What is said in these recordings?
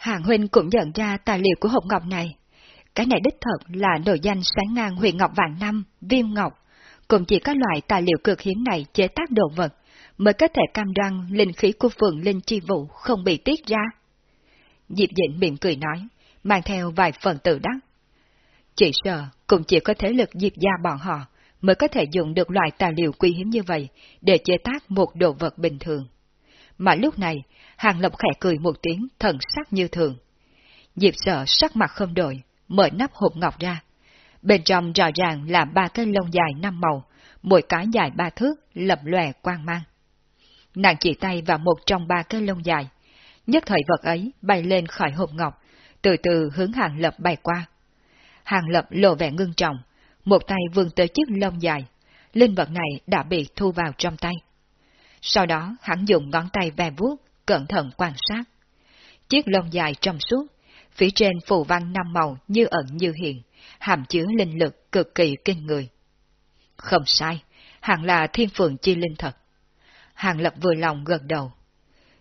Hàng Huynh cũng nhận ra tài liệu của hộp ngọc này. Cái này đích thật là nội danh sáng ngang huyền ngọc vạn năm, viêm ngọc. Cũng chỉ các loại tài liệu cực hiếm này chế tác đồ vật, mới có thể cam đoan linh khí của phường linh chi vụ không bị tiết ra. Diệp Dĩnh miệng cười nói, mang theo vài phần tự đắc. Chỉ sợ cũng chỉ có thế lực diệp gia bọn họ mới có thể dùng được loại tài liệu quý hiếm như vậy để chế tác một đồ vật bình thường. Mà lúc này, Hàng Lập khẽ cười một tiếng thần sắc như thường. Diệp sợ sắc mặt không đổi, mở nắp hộp ngọc ra. Bên trong rõ ràng là ba cái lông dài năm màu, mỗi cái dài ba thước, lập lòe quang mang. Nàng chỉ tay vào một trong ba cái lông dài. Nhất thời vật ấy bay lên khỏi hộp ngọc, từ từ hướng Hàng Lập bay qua. Hàng Lập lộ vẻ ngưng trọng, một tay vươn tới chiếc lông dài. Linh vật này đã bị thu vào trong tay. Sau đó hắn dùng ngón tay ve vuốt, cẩn thận quan sát. Chiếc lông dài trong suốt, phía trên phù văn năm màu như ẩn như hiện, hàm chứa linh lực cực kỳ kinh người. Không sai, hẳn là thiên phượng chi linh thật. Hàng lập vừa lòng gật đầu.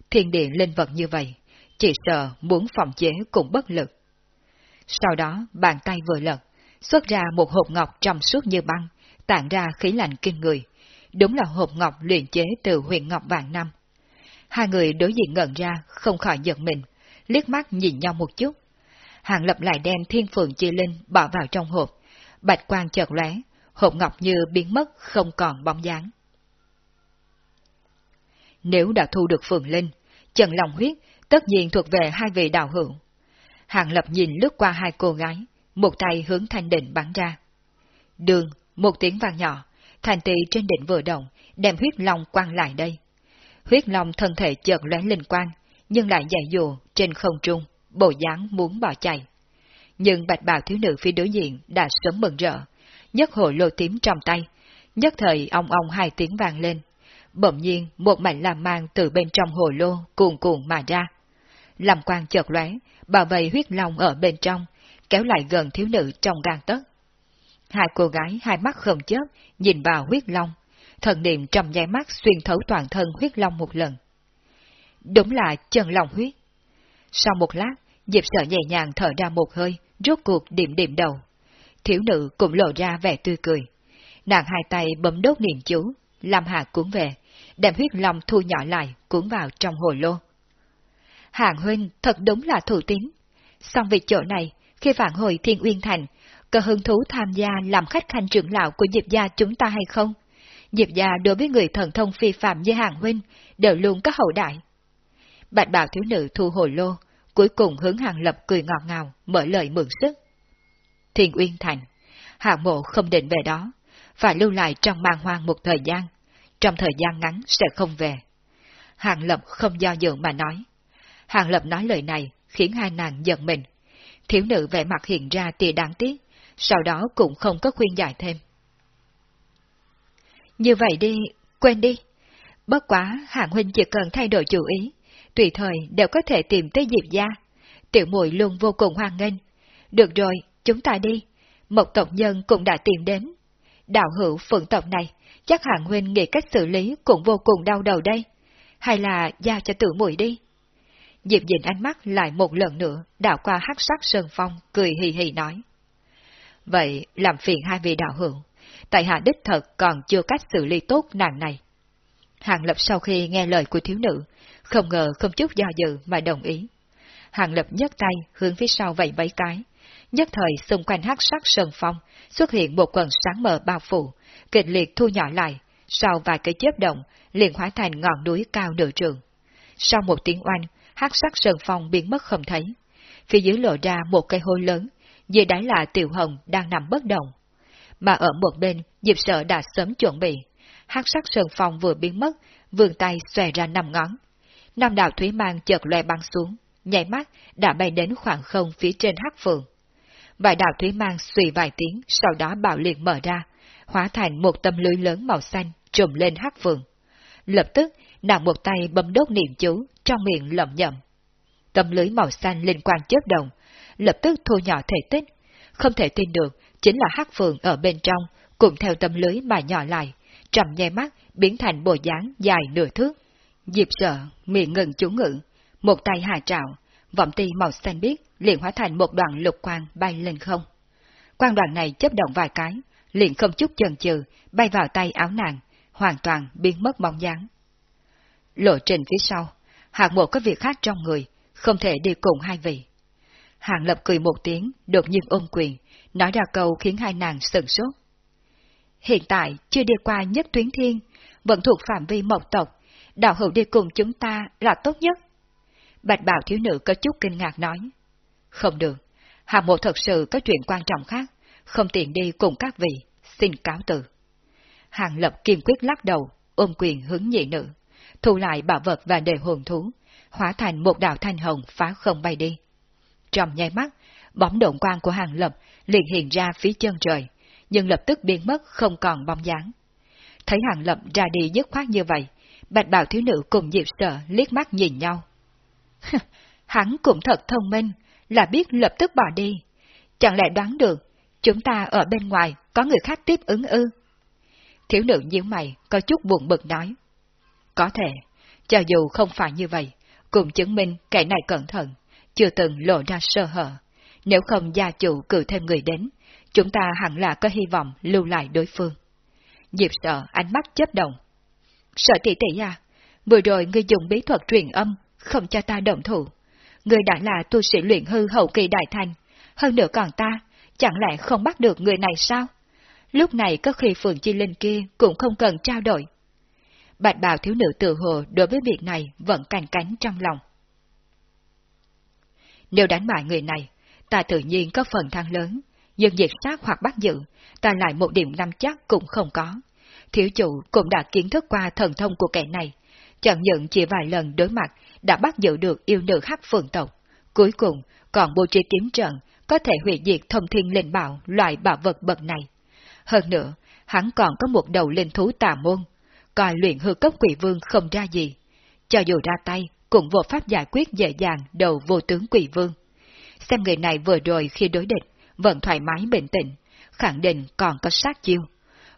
Thiên địa linh vật như vậy, chỉ sợ muốn phòng chế cũng bất lực. Sau đó, bàn tay vừa lật, xuất ra một hộp ngọc trong suốt như băng, tản ra khí lạnh kinh người. Đúng là hộp ngọc luyện chế từ huyện ngọc vàng năm. Hai người đối diện ngẩn ra, không khỏi giật mình, liếc mắt nhìn nhau một chút. Hàng lập lại đem thiên phượng chi linh bỏ vào trong hộp, bạch quang chợt lóe, hộp ngọc như biến mất không còn bóng dáng. Nếu đã thu được phượng linh, Trần lòng huyết tất nhiên thuộc về hai vị đạo hữu. Hàng lập nhìn lướt qua hai cô gái, một tay hướng thanh định bắn ra. Đường, một tiếng vang nhỏ, thành tỳ trên đỉnh vừa động, đem huyết long quăng lại đây. Huyết long thân thể chợt lóe linh quang, nhưng lại dạy dù trên không trung, bộ dáng muốn bỏ chạy. Nhưng bạch bào thiếu nữ phía đối diện đã sớm mừng rỡ, nhất hồ lô tím trong tay, nhất thời ong ong hai tiếng vang lên. Bỗng nhiên, một mảnh làm mang từ bên trong hồ lô cuồn cuộn mà ra. Làm quang chợt lóe, bảo vệ huyết long ở bên trong, kéo lại gần thiếu nữ trong gan tấc. Hai cô gái hai mắt không chớp, nhìn vào huyết long, thần niệm trong nháy mắt xuyên thấu toàn thân huyết long một lần. Đúng là chân lòng huyết. Sau một lát, Diệp sợ nhẹ nhàng thở ra một hơi, rốt cuộc điểm điểm đầu. Thiếu nữ cũng lộ ra vẻ tươi cười. Nàng hai tay bấm đốt niệm chú, làm hạ cuốn về, đem huyết long thu nhỏ lại, cuốn vào trong hồ lô. Hàng huynh thật đúng là thủ tín. Xong việc chỗ này, khi phản hồi Thiên Uyên Thành, có hứng thú tham gia làm khách khanh trưởng lão của Diệp gia chúng ta hay không? Diệp gia đối với người thần thông phi phạm như hàng huynh, đều luôn có hậu đại. Bạch bào thiếu nữ thu hồi lô, cuối cùng hướng hàng lập cười ngọt ngào, mở lời mượn sức. Thiền Uyên Thành, hàng mộ không định về đó, phải lưu lại trong mang hoang một thời gian, trong thời gian ngắn sẽ không về. Hàng lập không do dự mà nói. Hàng lập nói lời này khiến hai nàng giận mình. Thiếu nữ vẻ mặt hiện ra tia đáng tiếc, sau đó cũng không có khuyên giải thêm. Như vậy đi, quên đi. Bất quá, hạng huynh chỉ cần thay đổi chủ ý, tùy thời đều có thể tìm tới Diệp gia. Tiểu muội luôn vô cùng hoan nghênh. Được rồi, chúng ta đi. Một tộc nhân cũng đã tìm đến. Đạo hữu phượng tộc này, chắc hạng huynh nghĩ cách xử lý cũng vô cùng đau đầu đây. Hay là giao cho tử muội đi. Diệp dịnh ánh mắt lại một lần nữa, đảo qua hắc sắc sơn phong, cười hì hì nói. Vậy làm phiền hai vị đạo hữu, tại hạ đích thật còn chưa cách xử lý tốt nàng này. Hàng Lập sau khi nghe lời của thiếu nữ, không ngờ không chút do dự mà đồng ý. Hàng Lập nhấc tay hướng phía sau vẫy mấy cái, nhất thời xung quanh hắc sắc sơn phong xuất hiện một quần sáng mờ bao phủ, kịch liệt thu nhỏ lại, sau vài cái chớp động liền hóa thành ngọn núi cao nửa trường. Sau một tiếng oanh, hắc sắc sơn phong biến mất không thấy. Phía dưới lộ ra một cây hôi lớn, dưới đáy là tiểu hồng đang nằm bất động. Mà ở một bên, dịp Sợ đã sớm chuẩn bị. hắc sắc sơn phong vừa biến mất, vườn tay xòe ra năm ngón. Năm đạo thúy mang chợt loe băng xuống, nhảy mắt đã bay đến khoảng không phía trên hắc phượng. Vài đạo thúy mang xùy vài tiếng, sau đó bạo liệt mở ra, hóa thành một tâm lưới lớn màu xanh trùm lên hắc phượng. Lập tức, nàng một tay bấm đốt niệm chú, trong miệng lẩm nhẩm. Tâm lưới màu xanh liên quan chớp động, lập tức thu nhỏ thể tích. Không thể tin được, chính là hắc phượng ở bên trong, cùng theo tâm lưới mà nhỏ lại, trầm nhai mắt biến thành bộ dáng dài nửa thước. Diệp sợ, miệng ngừng chú ngữ, một tay hạ trạo, vọng ti màu xanh biếc liền hóa thành một đoạn lục quang bay lên không. Quang đoạn này chấp động vài cái, liền không chút chần chừ, bay vào tay áo nàng, hoàn toàn biến mất bóng dáng. Lộ trình phía sau, hạng một có việc khác trong người, không thể đi cùng hai vị. Hạng lập cười một tiếng, đột nhiên ôm quyền, nói ra câu khiến hai nàng sừng sốt. Hiện tại chưa đi qua nhất tuyến thiên, vẫn thuộc phạm vi mộc tộc, đạo hữu đi cùng chúng ta là tốt nhất. Bạch bào thiếu nữ có chút kinh ngạc nói. Không được, hạng Mộ thật sự có chuyện quan trọng khác, không tiện đi cùng các vị, xin cáo từ. Hàng lập kiên quyết lắc đầu, ôm quyền hướng nhị nữ, thu lại bảo vật và đề hồn thú, hóa thành một đạo thanh hồng phá không bay đi. Trong nháy mắt, bóng động quang của hàng lập liền hiện ra phía chân trời, nhưng lập tức biến mất không còn bóng dáng. Thấy hàng lập ra đi dứt khoát như vậy, bạch bào thiếu nữ cùng Diệp sợ liếc mắt nhìn nhau. Hắn cũng thật thông minh, là biết lập tức bỏ đi. Chẳng lẽ đoán được, chúng ta ở bên ngoài có người khác tiếp ứng ư? Thiếu nữ nhíu mày, có chút buồn bực nói. Có thể, cho dù không phải như vậy, cũng chứng minh kẻ này cẩn thận, chưa từng lộ ra sơ hở. Nếu không gia chủ cử thêm người đến, chúng ta hẳn là có hy vọng lưu lại đối phương. Diệp sợ ánh mắt chớp động. Sợ tỷ tỷ à, vừa rồi ngươi dùng bí thuật truyền âm, không cho ta động thủ. Ngươi đã là tu sĩ luyện hư hậu kỳ đại thành, hơn nữa còn ta, chẳng lẽ không bắt được người này sao? Lúc này có khi phượng chi linh kia cũng không cần trao đổi. Bạch bào thiếu nữ tự hồ đối với việc này vẫn cành cánh trong lòng. Nếu đánh bại người này, ta tự nhiên có phần thăng lớn, nhưng diệt sát hoặc bắt giữ, ta lại một điểm năm chắc cũng không có. Thiếu chủ cũng đã kiến thức qua thần thông của kẻ này, chẳng những chỉ vài lần đối mặt đã bắt giữ được yêu nữ hắc phượng tộc. Cuối cùng, còn bố trí kiếm trận, có thể hủy diệt thông thiên linh bảo loại bảo vật bậc này. Hơn nữa, hắn còn có một đầu linh thú tà môn, coi luyện hư cấp quỷ vương không ra gì. Cho dù ra tay, cũng vô pháp giải quyết dễ dàng đầu vô tướng quỷ vương. Xem người này vừa rồi khi đối địch, vẫn thoải mái bình tĩnh, khẳng định còn có sát chiêu.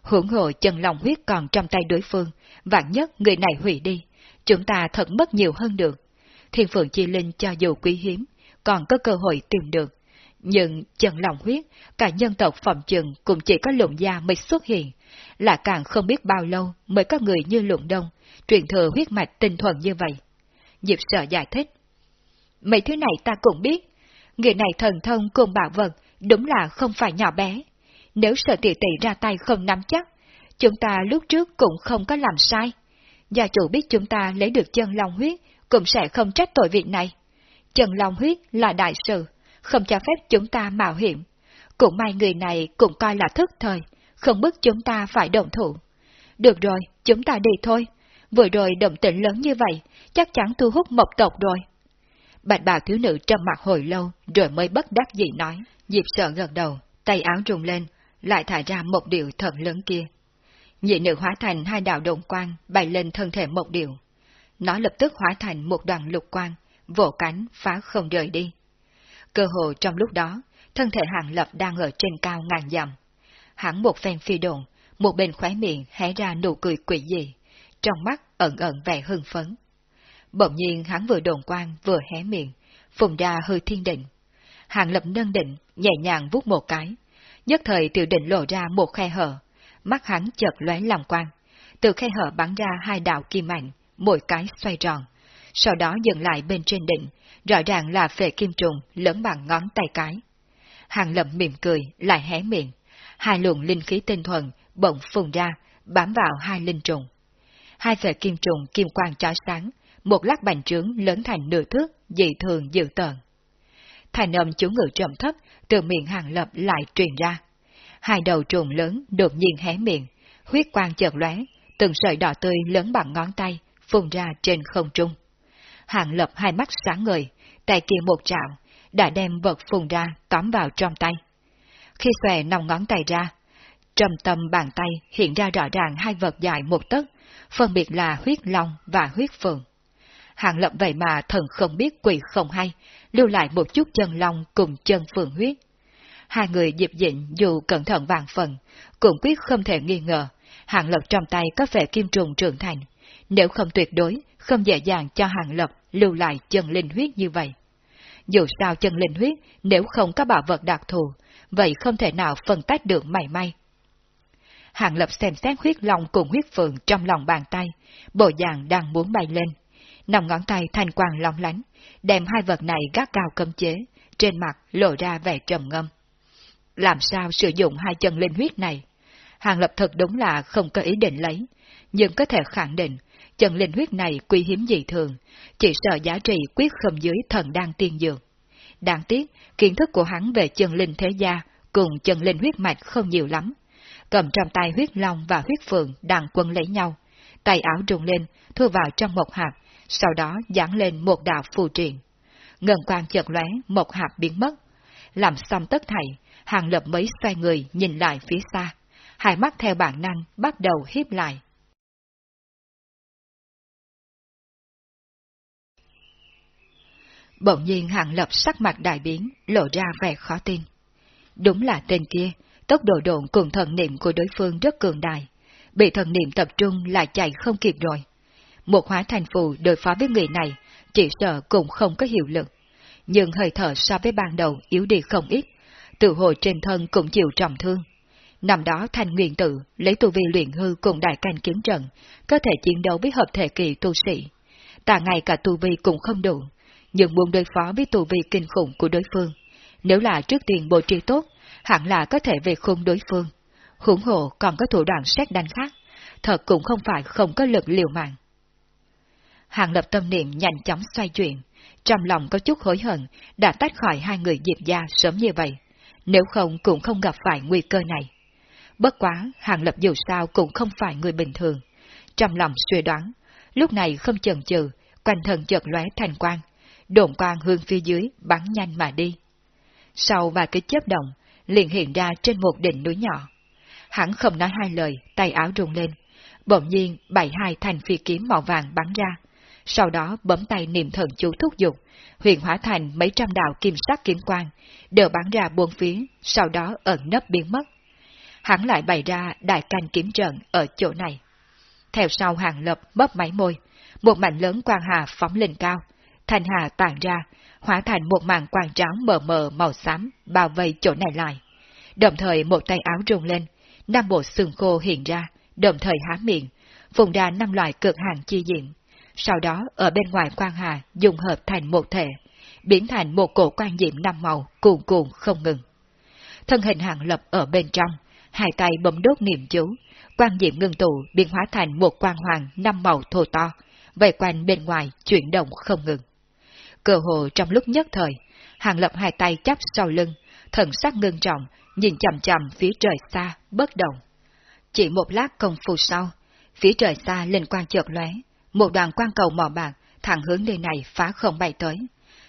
Hưởng hộ chân lòng huyết còn trong tay đối phương, vạn nhất người này hủy đi, chúng ta thật mất nhiều hơn được. Thiên phượng chi linh cho dù quý hiếm, còn có cơ hội tìm được. Nhưng chân lòng huyết, cả nhân tộc phòng trừng cũng chỉ có lụng gia mới xuất hiện, là càng không biết bao lâu mới có người như lụng đông, truyền thừa huyết mạch tinh thuần như vậy. Diệp sợ giải thích. Mấy thứ này ta cũng biết, người này thần thông cùng bảo vật đúng là không phải nhỏ bé. Nếu sợ tỷ tỷ ra tay không nắm chắc, chúng ta lúc trước cũng không có làm sai. Gia chủ biết chúng ta lấy được chân long huyết, cũng sẽ không trách tội việc này. Chân long huyết là đại sự, không cho phép chúng ta mạo hiểm. Cũng may người này cũng coi là thức thời, không bức chúng ta phải động thủ. Được rồi, chúng ta đi thôi. Vừa rồi động tĩnh lớn như vậy, chắc chắn thu hút mộc tộc rồi. Bạch bào thiếu nữ trầm mặt hồi lâu, rồi mới bất đắc dĩ nói. Diệp sợ gật đầu, tay áo rung lên, lại thả ra một điệu thật lớn kia. Nhị nữ hóa thành hai đạo đồng quang bay lên thân thể một điệu. Nó lập tức hóa thành một đoàn lục quang, vỗ cánh phá không rời đi. Cơ hồ trong lúc đó, thân thể hạng lập đang ở trên cao ngàn dặm. Hắn một phen phi đồn, một bên khóe miệng hé ra nụ cười quỷ dị, trong mắt ẩn ẩn vẻ hưng phấn. Bỗng nhiên hắn vừa đồn quang vừa hé miệng, phùng ra hơi thiên định. Hàng lập nâng định, nhẹ nhàng vút một cái. Nhất thời tiểu định lộ ra một khe hở, mắt hắn chợt lóe làm quang. Từ khe hở bắn ra hai đạo kim ảnh, mỗi cái xoay tròn. Sau đó dừng lại bên trên định, rõ ràng là phệ kim trùng lớn bằng ngón tay cái. Hàng lập mỉm cười, lại hé miệng. Hai luồng linh khí tinh thuần bỗng phùng ra, bám vào hai linh trùng. Hai sợi kim trùng kim quang chói sáng, một lát bành trướng lớn thành nửa thước, dị thường dự tợn. Thành âm chú ngự trầm thấp từ miệng hàng lập lại truyền ra. Hai đầu trùng lớn đột nhiên hé miệng, huyết quang chợt lóe, từng sợi đỏ tươi lớn bằng ngón tay phun ra trên không trung. Hàng lập hai mắt sáng ngời, tay kia một trạo, đã đem vật phun ra tóm vào trong tay. Khi xòe nòng ngón tay ra, trầm tâm bàn tay hiện ra rõ ràng hai vật dài một tấc, phân biệt là huyết long và huyết phượng. Hàng lập vậy mà thần không biết quỷ không hay, lưu lại một chút chân long cùng chân phượng huyết. Hai người dịp dịnh dù cẩn thận vàng phần, cũng quyết không thể nghi ngờ, hàng lập trong tay có vẻ kim trùng trưởng thành, nếu không tuyệt đối, không dễ dàng cho hàng lập lưu lại chân linh huyết như vậy. Dù sao chân linh huyết, nếu không có bảo vật đặc thù, vậy không thể nào phân tách được mảy may. Hàng lập xem xét huyết long cùng huyết phượng trong lòng bàn tay, bộ dạng đang muốn bay lên. Nằm ngón tay thanh quang long lánh, đem hai vật này gác cao cấm chế, trên mặt lộ ra vẻ trầm ngâm. Làm sao sử dụng hai chân linh huyết này? Hàng lập thật đúng là không có ý định lấy, nhưng có thể khẳng định, chân linh huyết này quý hiếm dị thường, chỉ sợ giá trị quyết không dưới thần đang tiên dường. Đáng tiếc, kiến thức của hắn về chân linh thế gia cùng chân linh huyết mạch không nhiều lắm. Cầm trong tay huyết long và huyết phượng đang quân lấy nhau, tay áo trùng lên, thu vào trong một hạt, sau đó dán lên một đạo phù triện. Ngân quang chợt lóe, một hạt biến mất. Làm xong tất thảy, hàng lập mới xoay người nhìn lại phía xa, hai mắt theo bản năng bắt đầu hiếp lại. Bỗng nhiên hàng lập sắc mặt đại biến, lộ ra vẻ khó tin. Đúng là tên kia, tốc độ độn cùng thần niệm của đối phương rất cường đại, bị thần niệm tập trung lại chạy không kịp rồi. Một hóa thành phù đối phó với người này, chỉ sợ cũng không có hiệu lực. Nhưng hơi thở so với ban đầu yếu đi không ít, tự hồ trên thân cũng chịu trọng thương. Năm đó thành nguyên tử lấy tu vi luyện hư cùng đại canh kiếm trận, có thể chiến đấu với hợp thể kỳ tu sĩ. tà ngày cả tu vi cũng không đủ, nhưng muốn đối phó với tu vi kinh khủng của đối phương. Nếu là trước tiên bố trí tốt, hẳn là có thể về khung đối phương. Hủng hộ còn có thủ đoạn xét đánh khác, thật cũng không phải không có lực liều mạng. Hàng lập tâm niệm nhanh chóng xoay chuyển, trong lòng có chút hối hận đã tách khỏi hai người diệp gia sớm như vậy, nếu không cũng không gặp phải nguy cơ này. Bất quá, Hàng Lập dù sao cũng không phải người bình thường. Trong lòng suy đoán, lúc này không chần chừ, quanh thân chợt lóe thành quang, đồn quang hướng phía dưới bắn nhanh mà đi. Sau vài cái chớp động, liền hiện ra trên một đỉnh núi nhỏ. Hắn không nói hai lời, tay áo rung lên. Bỗng nhiên bảy hai thành phi kiếm màu vàng bắn ra. Sau đó bấm tay niệm thần chú thúc dục, huyền hóa thành mấy trăm đạo kim sắc kiếm quang, đều bắn ra buông phía, sau đó ẩn nấp biến mất. Hắn lại bày ra đại canh kiếm trận ở chỗ này. Theo sau hàng lập bóp máy môi, một mảnh lớn quang hà phóng lên cao, thành hà tản ra, hóa thành một màn quang trắng mờ mờ màu xám bao vây chỗ này lại. Đồng thời một tay áo rung lên, năm bộ xương khô hiện ra, đồng thời há miệng, phùng ra năm loại cực hàng chi diện. Sau đó ở bên ngoài quang hà dùng hợp thành một thể, biến thành một cổ quan diệm năm màu cuồn cuộn không ngừng. Thân hình hàng lập ở bên trong, hai tay bấm đốt niệm chú, quan diệm ngưng tụ biến hóa thành một quang hoàng năm màu thô to, vây quanh bên ngoài chuyển động không ngừng. Cơ hồ trong lúc nhất thời, hàng lập hai tay chắp sau lưng, thần sắc ngưng trọng, nhìn chầm chầm phía trời xa, bất động. Chỉ một lát công phu sau, phía trời xa lên quang chợt lóe, một đoàn quang cầu mỏ bạc thẳng hướng nơi này phá không bay tới.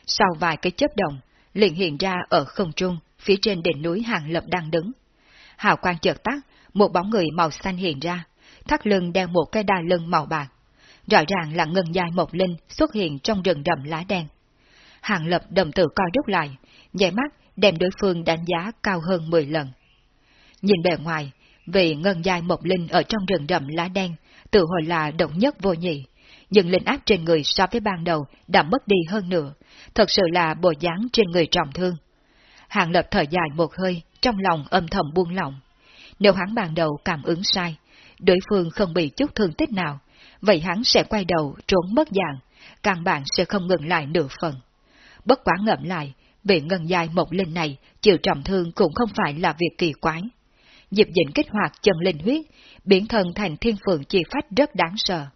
Sau vài cái chớp động, liền hiện ra ở không trung, phía trên đỉnh núi hàng lập đang đứng. Hào quang chợt tắt, một bóng người màu xanh hiện ra, thắt lưng đeo một cái đai lưng màu bạc. Rõ ràng là ngân dài một linh xuất hiện trong rừng rậm lá đen. Hàng lập đồng tử coi đúc lại, nhảy mắt đem đối phương đánh giá cao hơn 10 lần. Nhìn bề ngoài, vị ngân dài một linh ở trong rừng rậm lá đen, tự hồi là động nhất vô nhị, nhưng linh áp trên người so với ban đầu đã mất đi hơn nữa, thật sự là bộ dáng trên người trọng thương. Hàng lập thở dài một hơi, trong lòng âm thầm buông lỏng. Nếu hắn ban đầu cảm ứng sai, đối phương không bị chút thương tích nào, vậy hắn sẽ quay đầu trốn mất dạng, càng bạn sẽ không ngừng lại nửa phần. Bất quá ngậm lại, vị ngân dài một linh này chịu trọng thương cũng không phải là việc kỳ quái. Diệp dĩnh kích hoạt chân linh huyết, biến thần thành thiên phượng chi phách rất đáng sợ.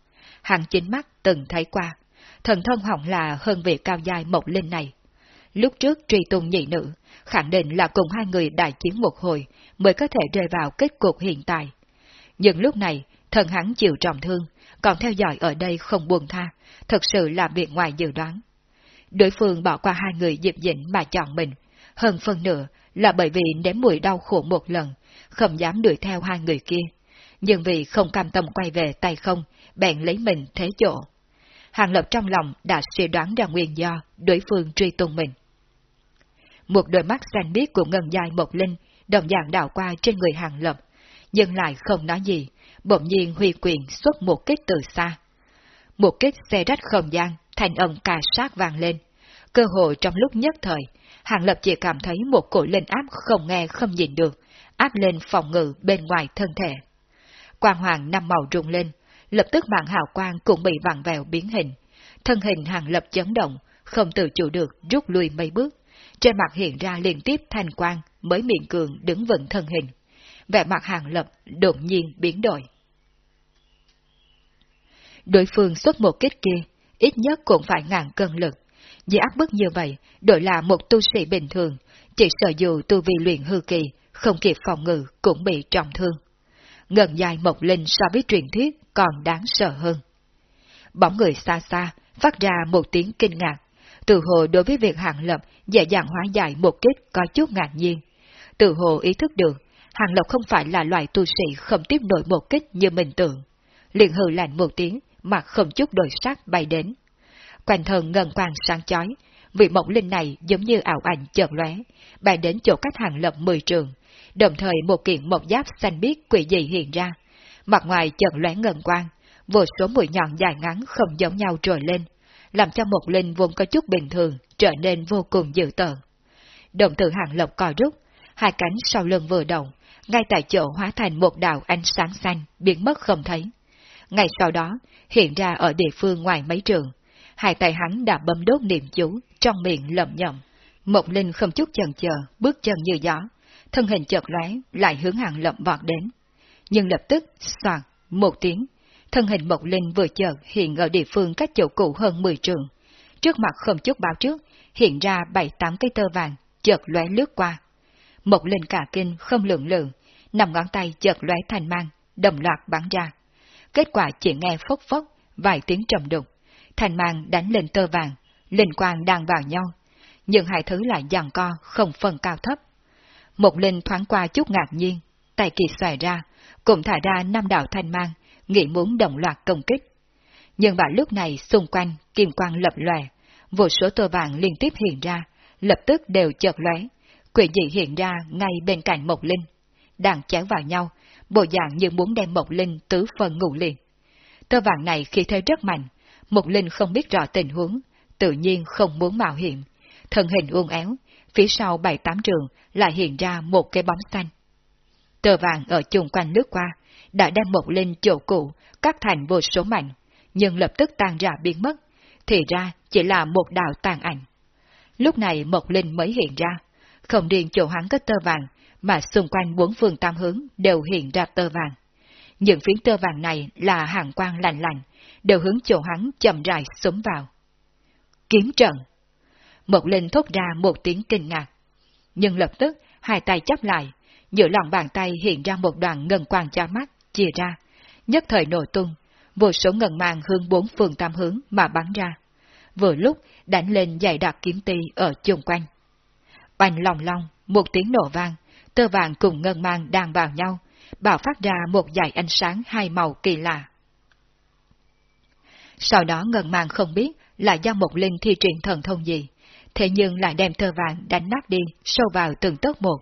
Hàng chính mắt từng thấy qua, thần thân hỏng là hơn vị cao dài một linh này. Lúc trước truy tung nhị nữ, khẳng định là cùng hai người đại chiến một hồi mới có thể rơi vào kết cục hiện tại. Nhưng lúc này, thần hắn chịu trọng thương, còn theo dõi ở đây không buồn tha, thật sự là việc ngoài dự đoán. Đối phương bỏ qua hai người dịp dĩnh mà chọn mình, hơn phần nữa là bởi vì nếm mùi đau khổ một lần, không dám đuổi theo hai người kia. Nhưng vì không cam tâm quay về tay không, bèn lấy mình thế chỗ. Hàng Lập trong lòng đã suy đoán ra nguyên do đối phương truy tung mình. Một đôi mắt xanh biếc của ngân dài một linh, đồng dạng đảo qua trên người Hàng Lập, nhưng lại không nói gì, bỗng nhiên huy quyền xuất một kích từ xa. Một kích xe rách không gian, thành âm cà sát vang lên, cơ hội trong lúc nhất thời, Hàng Lập chỉ cảm thấy một cổ linh áp không nghe không nhìn được, áp lên phòng ngự bên ngoài thân thể. Quang hoàng năm màu rung lên, lập tức mạng hào quang cũng bị vặn vẹo biến hình. Thân hình Hàng Lập chấn động, không tự chủ được rút lui mấy bước. Trên mặt hiện ra liên tiếp thanh quang mới miệng cường đứng vững thân hình. Vẻ mặt Hàng Lập đột nhiên biến đổi. Đối phương xuất một kích kia, ít nhất cũng phải ngàn cân lực. Vì áp bức như vậy, đổi là một tu sĩ bình thường, chỉ sợ dù tu vi luyện hư kỳ, không kịp phòng ngự cũng bị trọng thương. Ngần dài mộc linh so với truyền thuyết còn đáng sợ hơn. Bóng người xa xa, phát ra một tiếng kinh ngạc. Từ hồ đối với việc hạng lập dễ dàng hóa giải một kích có chút ngạc nhiên. Từ hồ ý thức được, hạng lập không phải là loại tu sĩ không tiếp nổi một kích như mình tưởng. liền hừ lạnh một tiếng, mà không chút đổi sắc bay đến. Quanh thân ngân quang sáng chói, vị mộng linh này giống như ảo ảnh chợt lóe, bay đến chỗ cách hàng lập mười trường, đồng thời một kiện một giáp xanh biếc quỷ dị hiện ra. Mặt ngoài chợt lóe ngân quang, vô số mũi nhọn dài ngắn không giống nhau trồi lên, làm cho một linh vốn có chút bình thường trở nên vô cùng dữ tợn. Đồng tử hàng lập cò rút, hai cánh sau lưng vừa động, ngay tại chỗ hóa thành một đạo ánh sáng xanh, biến mất không thấy. Ngay sau đó, hiện ra ở địa phương ngoài mấy trường, hai tay hắn đã bấm đốt niệm chú, trong miệng lẩm nhẩm. Mộng Linh không chút chần chờ, bước chân như gió, thân hình chợt lóe lại hướng hàng lậm vọt đến. Nhưng lập tức, soạn, một tiếng, thân hình Mộng Linh vừa chợt hiện ở địa phương cách chỗ cũ hơn 10 trường. Trước mặt không chút báo trước, hiện ra bảy tám cây tơ vàng, chợt lóe lướt qua. Mộng Linh cả kinh không lượng lượng, nằm ngón tay chợt lóe thành mang, đồng loạt bắn ra. Kết quả chỉ nghe phốc phốc, vài tiếng trầm đục, thành mang đánh lên tơ vàng, linh quang đang vào nhau, nhưng hai thứ lại giằng co, không phân cao thấp. Một linh thoáng qua chút ngạc nhiên, tay kỳ xòe ra, cùng thả ra năm đạo thanh mang, nghĩ muốn đồng loạt công kích. Nhưng vào lúc này xung quanh kim quang lập lòe, vô số tơ vàng liên tiếp hiện ra, lập tức đều chợt lóe, quỷ dị hiện ra ngay bên cạnh Mộc Linh. Đang chéo vào nhau, bộ dạng như muốn đem Mộc Linh tứ phần ngủ liền. Tơ vàng này khi thế rất mạnh, Mộc Linh không biết rõ tình huống, tự nhiên không muốn mạo hiểm. Thân hình uông éo, phía sau bảy tám trường lại hiện ra một cái bóng xanh. Tơ vàng ở chung quanh lướt qua, đã đem Mộc Linh chỗ cụ cắt thành vô số mảnh, nhưng lập tức tan ra biến mất, thì ra chỉ là một đạo tàn ảnh. Lúc này Mộc Linh mới hiện ra, không riêng chỗ hắn có tơ vàng, mà xung quanh bốn phương tam hướng đều hiện ra tơ vàng. Những phiến tơ vàng này là hàng quang lạnh lạnh, đều hướng chỗ hắn chậm rãi súng vào. Kiếm trận! Một linh thốt ra một tiếng kinh ngạc. Nhưng lập tức, hai tay chấp lại, giữa lòng bàn tay hiện ra một đoàn ngân quang cho mắt, chia ra, nhất thời nổ tung, vô số ngân mang hướng bốn phương tam hướng mà bắn ra. Vừa lúc đánh lên dày đặc kiếm ti ở chung quanh. Bành lòng long, một tiếng nổ vang, tơ vàng cùng ngân mang đang vào nhau, bạo phát ra một dải ánh sáng hai màu kỳ lạ. Sau đó ngần mang không biết là do một linh thi triển thần thông gì, thế nhưng lại đem thơ vàng đánh nát đi, sâu vào từng tấc một,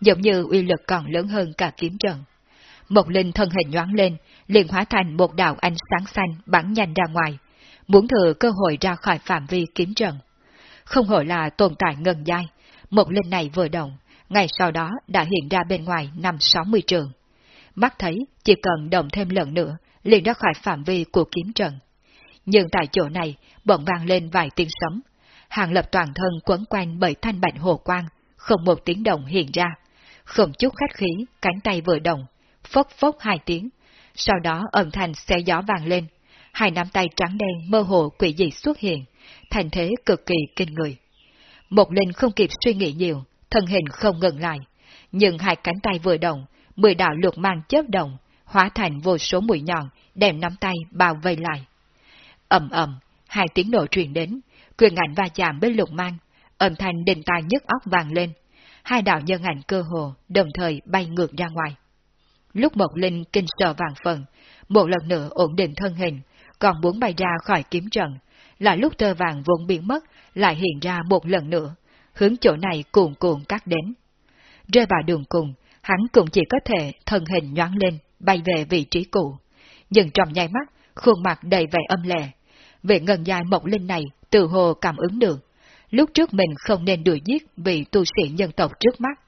giống như uy lực còn lớn hơn cả kiếm trận. Một linh thân hình nhoáng lên, liền hóa thành một đạo ánh sáng xanh bắn nhanh ra ngoài, muốn thừa cơ hội ra khỏi phạm vi kiếm trận. Không hổ là tồn tại ngân dai, một linh này vừa động, ngày sau đó đã hiện ra bên ngoài năm sáu mươi trường. Mắt thấy chỉ cần động thêm lần nữa, liền ra khỏi phạm vi của kiếm trận. Nhưng tại chỗ này, bỗng vang lên vài tiếng sấm. Hàng lập toàn thân quấn quanh bởi thanh bạch hồ quang, không một tiếng động hiện ra. Không chút khách khí, cánh tay vừa động, phốc phốc hai tiếng. Sau đó âm thanh xe gió vang lên. Hai nắm tay trắng đen mơ hồ quỷ dị xuất hiện, thành thế cực kỳ kinh người. Một linh không kịp suy nghĩ nhiều, thân hình không ngừng lại. Nhưng hai cánh tay vừa động, mười đạo lục mang chớp động, hóa thành vô số mũi nhọn, đem nắm tay bao vây lại ầm ầm, hai tiếng nổ truyền đến, quyền ảnh va chạm với lục mang, âm thanh đình tai nhức óc vàng lên. Hai đạo nhân ảnh cơ hồ đồng thời bay ngược ra ngoài. Lúc Mộc Linh kinh sợ vàng phần, một lần nữa ổn định thân hình, còn muốn bay ra khỏi kiếm trận, là lúc tơ vàng vốn biến mất, lại hiện ra một lần nữa, hướng chỗ này cuồn cuộn cắt đến. Rơi vào đường cùng, hắn cũng chỉ có thể thân hình nhoáng lên, bay về vị trí cũ. Nhưng trong nháy mắt, khuôn mặt đầy vẻ âm lệ. Vị ngân dài mộng linh này từ hồ cảm ứng được. lúc trước mình không nên đuổi giết vị tu sĩ nhân tộc trước mắt.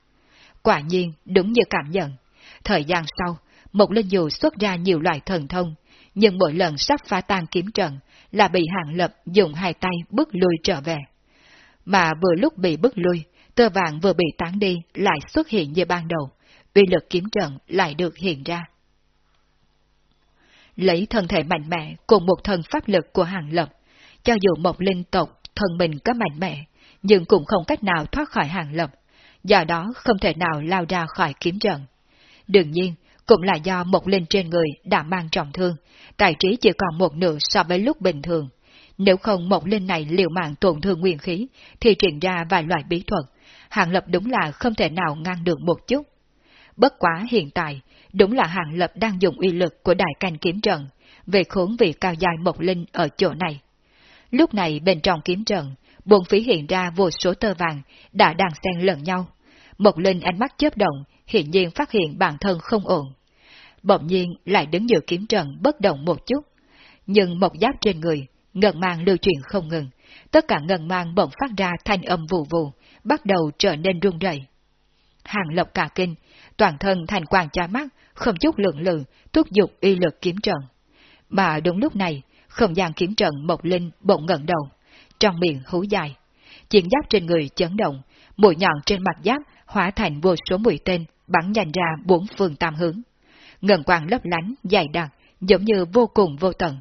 Quả nhiên, đúng như cảm nhận. Thời gian sau, mộc linh dù xuất ra nhiều loại thần thông, nhưng mỗi lần sắp phá tan kiếm trận là bị hạng lập dùng hai tay bước lui trở về. Mà vừa lúc bị bước lui, tơ vàng vừa bị tán đi lại xuất hiện như ban đầu, uy lực kiếm trận lại được hiện ra. Lấy thân thể mạnh mẽ cùng một thần pháp lực của hàng lập, cho dù một linh tộc thân mình có mạnh mẽ, nhưng cũng không cách nào thoát khỏi hàng lập, do đó không thể nào lao ra khỏi kiếm trận. Đương nhiên, cũng là do một linh trên người đã mang trọng thương, tài trí chỉ còn một nửa so với lúc bình thường. Nếu không một linh này liều mạng tổn thương nguyên khí, thì triển ra vài loại bí thuật, hàng lập đúng là không thể nào ngăn được một chút. Bất quá hiện tại, đúng là hàng lập đang dùng uy lực của đại canh kiếm trận, về khốn vị cao dài mộc linh ở chỗ này. Lúc này bên trong kiếm trận, buồn phí hiện ra vô số tơ vàng đã đang xen lẫn nhau. Mộc linh ánh mắt chớp động, hiện nhiên phát hiện bản thân không ổn. Bỗng nhiên lại đứng giữa kiếm trận bất động một chút. Nhưng một giáp trên người, ngân mang lưu chuyển không ngừng. Tất cả ngân mang bỗng phát ra thanh âm vù vù, bắt đầu trở nên rung rẩy. Hàng lộc cả kinh, toàn thân thành quang cha mắt, không chút lượng lự, thúc giục uy lực kiếm trận. Mà đúng lúc này, không gian kiếm trận Mộc Linh bỗng ngẩng đầu, trong miệng hú dài. Chiến giáp trên người chấn động, mũi nhọn trên mặt giáp hóa thành vô số mũi tên bắn nhanh ra bốn phương tam hướng. Ngân quang lấp lánh, dày đặc, giống như vô cùng vô tận.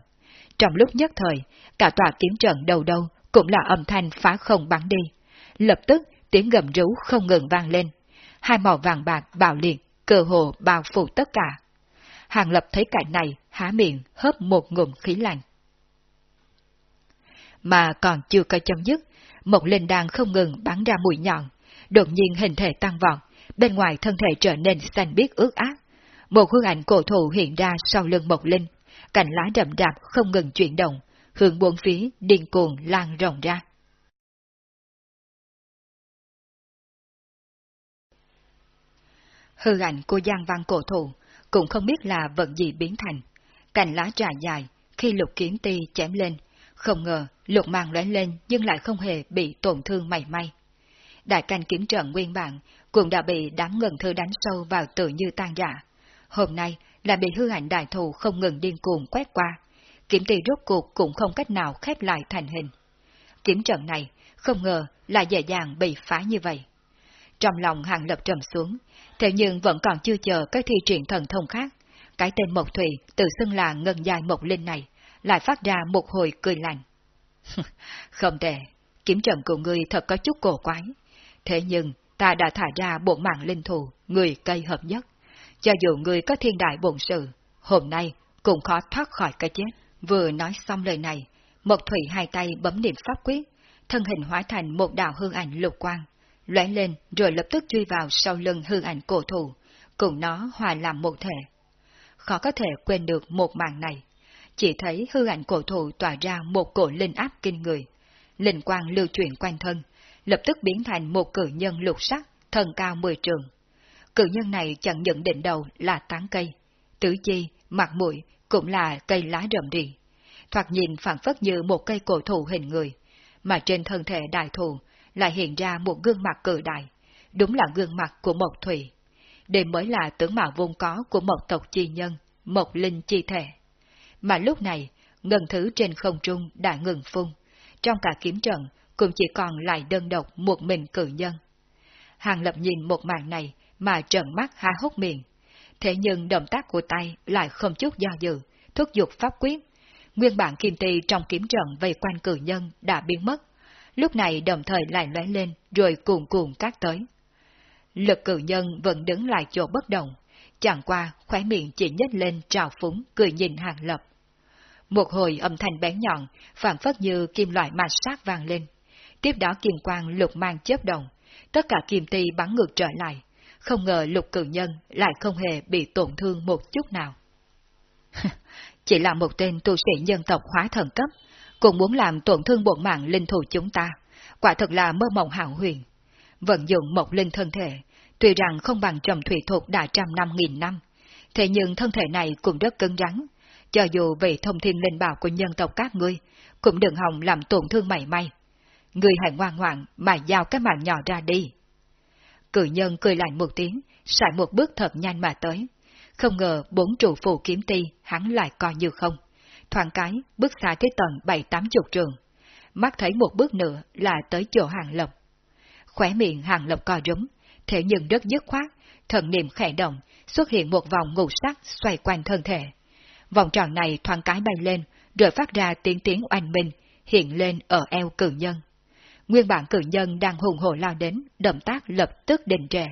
Trong lúc nhất thời, cả tòa kiếm trận đầu đâu cũng là âm thanh phá không bắn đi. Lập tức, tiếng gầm rú không ngừng vang lên. Hai màu vàng bạc bạo liệt, cơ hồ bao phủ tất cả. Hàng Lập thấy cảnh này, há miệng, hớp một ngụm khí lạnh. Mà còn chưa có chấm dứt, một linh đang không ngừng bắn ra mũi nhọn, đột nhiên hình thể tăng vọt, bên ngoài thân thể trở nên xanh biếc ướt át. Một hương ảnh cổ thụ hiện ra sau lưng một linh, cành lá đậm đạp không ngừng chuyển động, hướng bốn phía điên cuồng lan rộng ra. Hư ảnh của Giang Văn cổ thụ cũng không biết là vật gì biến thành. Cành lá trà dài, khi lục kiếm ti chém lên, không ngờ lục mang lóe lên nhưng lại không hề bị tổn thương mảy may. Đại canh kiếm trận nguyên bản cũng đã bị đám ngần thư đánh sâu vào tự như tan rã. Hôm nay là bị hư ảnh đại thù không ngừng điên cuồng quét qua. Kiếm ti rốt cuộc cũng không cách nào khép lại thành hình. Kiếm trận này không ngờ là dễ dàng bị phá như vậy. Trong lòng hàng lập trầm xuống, thế nhưng vẫn còn chưa chờ các thi triển thần thông khác. Cái tên Mộc Thủy tự xưng là ngân dài Mộc Linh này, lại phát ra một hồi cười lành. không tệ, kiếm trận của ngươi thật có chút cổ quái. Thế nhưng, ta đã thả ra bộ mạng linh thù, người cây hợp nhất. Cho dù ngươi có thiên đại bổn sự, hôm nay cũng khó thoát khỏi cái chết. Vừa nói xong lời này, Mộc Thủy hai tay bấm niệm pháp quyết, thân hình hóa thành một đạo hương ảnh lục quang, lóe lên rồi lập tức truy vào sau lưng hư ảnh cổ thụ, cùng nó hòa làm một thể. Khó có thể quên được một màn này. Chỉ thấy hư ảnh cổ thụ tỏa ra một cổ linh áp kinh người. Linh quang lưu chuyển quanh thân, lập tức biến thành một cử nhân lục sắc, thân cao mười trường. Cử nhân này chẳng những đỉnh đầu là tán cây, tứ chi, mặt mũi cũng là cây lá rậm rì. Thoạt nhìn phản phất như một cây cổ thụ hình người, mà trên thân thể đại thụ lại hiện ra một gương mặt cự đại, đúng là gương mặt của Mộc Thủy. Đây mới là tướng mạo vốn có của một tộc chi nhân, một linh chi thể. Mà lúc này, ngân thứ trên không trung đã ngừng phun, trong cả kiếm trận cũng chỉ còn lại đơn độc một mình cử nhân. Hàng lập nhìn một màn này mà trợn mắt há hốc miệng. Thế nhưng động tác của tay lại không chút do dự, thúc giục pháp quyết. Nguyên bản kim ti trong kiếm trận vây quanh cử nhân đã biến mất, lúc này đồng thời lại lóe lên rồi cuồn cuồn cát tới. Lực cử nhân vẫn đứng lại chỗ bất động, chẳng qua khóe miệng chỉ nhếch lên trào phúng cười nhìn hàng lập. Một hồi âm thanh bén nhọn, phản phất như kim loại mạt sát vang lên. Tiếp đó kim quang lục mang chớp động, tất cả kim ti bắn ngược trở lại. Không ngờ lục cử nhân lại không hề bị tổn thương một chút nào. Chỉ là một tên tu sĩ nhân tộc hóa thần cấp, cũng muốn làm tổn thương bộ mạng linh thủ chúng ta, quả thật là mơ mộng hảo huyền. Vận dụng một linh thân thể, tuy rằng không bằng trầm thủy thuộc đã trăm năm nghìn năm, thế nhưng thân thể này cũng rất cứng rắn, cho dù về thông thiên linh bảo của nhân tộc các ngươi, cũng đừng hòng làm tổn thương mảy may. người hãy ngoan ngoãn mà giao cái mạng nhỏ ra đi. Cử nhân cười lạnh một tiếng, sải một bước thật nhanh mà tới. Không ngờ bốn trụ phù kiếm ti hắn lại coi như không. Thoáng cái, bước xa tới tầng bảy tám chục trường. Mắt thấy một bước nữa là tới chỗ hàng lập. Khỏe miệng hàng lập co rúm, thế nhưng rất dứt khoát, thần niệm khẽ động, xuất hiện một vòng ngũ sắc xoay quanh thân thể. Vòng tròn này thoáng cái bay lên, rồi phát ra tiếng tiếng oanh minh, hiện lên ở eo cử nhân. Nguyên bản cử nhân đang hùng hổ lao đến, động tác lập tức đình trệ,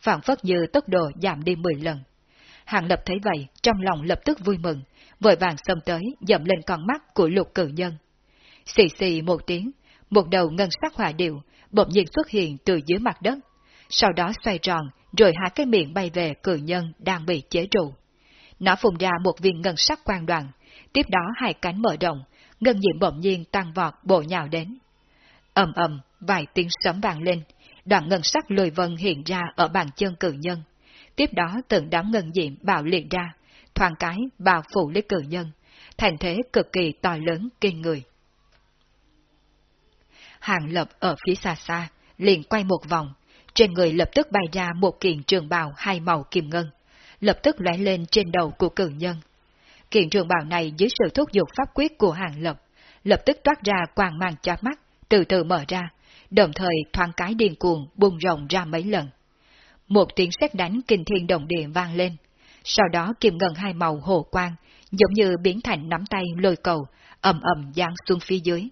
phản phất như tốc độ giảm đi 10 lần. Hàng lập thấy vậy, trong lòng lập tức vui mừng, vội vàng xông tới, dậm lên con mắt của lục cử nhân. Xì xì một tiếng, một đầu ngân sắc hỏa điệu, bỗng nhiên xuất hiện từ dưới mặt đất. Sau đó xoay tròn, rồi hai cái miệng bay về cử nhân đang bị chế trụ. Nó phun ra một viên ngân sắc quang đoàn, tiếp đó hai cánh mở rộng, ngân diệm bỗng nhiên tăng vọt bộ nhào đến. ầm ầm, vài tiếng sấm vàng lên, đoạn ngân sắc lôi vân hiện ra ở bàn chân cử nhân. Tiếp đó từng đám ngân diệm bạo liệt ra, thoáng cái bao phủ lấy cử nhân, thành thế cực kỳ to lớn kinh người. Hàng lập ở phía xa xa, liền quay một vòng, trên người lập tức bay ra một kiện trường bào hai màu kim ngân, lập tức lóe lên trên đầu của cử nhân. Kiện trường bào này dưới sự thúc giục pháp quyết của hàng lập, lập tức toát ra quang mang cho mắt, từ từ mở ra, đồng thời thoáng cái điên cuồng bung rộng ra mấy lần. Một tiếng sét đánh kinh thiên động địa vang lên, sau đó kim ngân hai màu hồ quang, giống như biến thành nắm tay lôi cầu, ầm ầm giáng xuống phía dưới.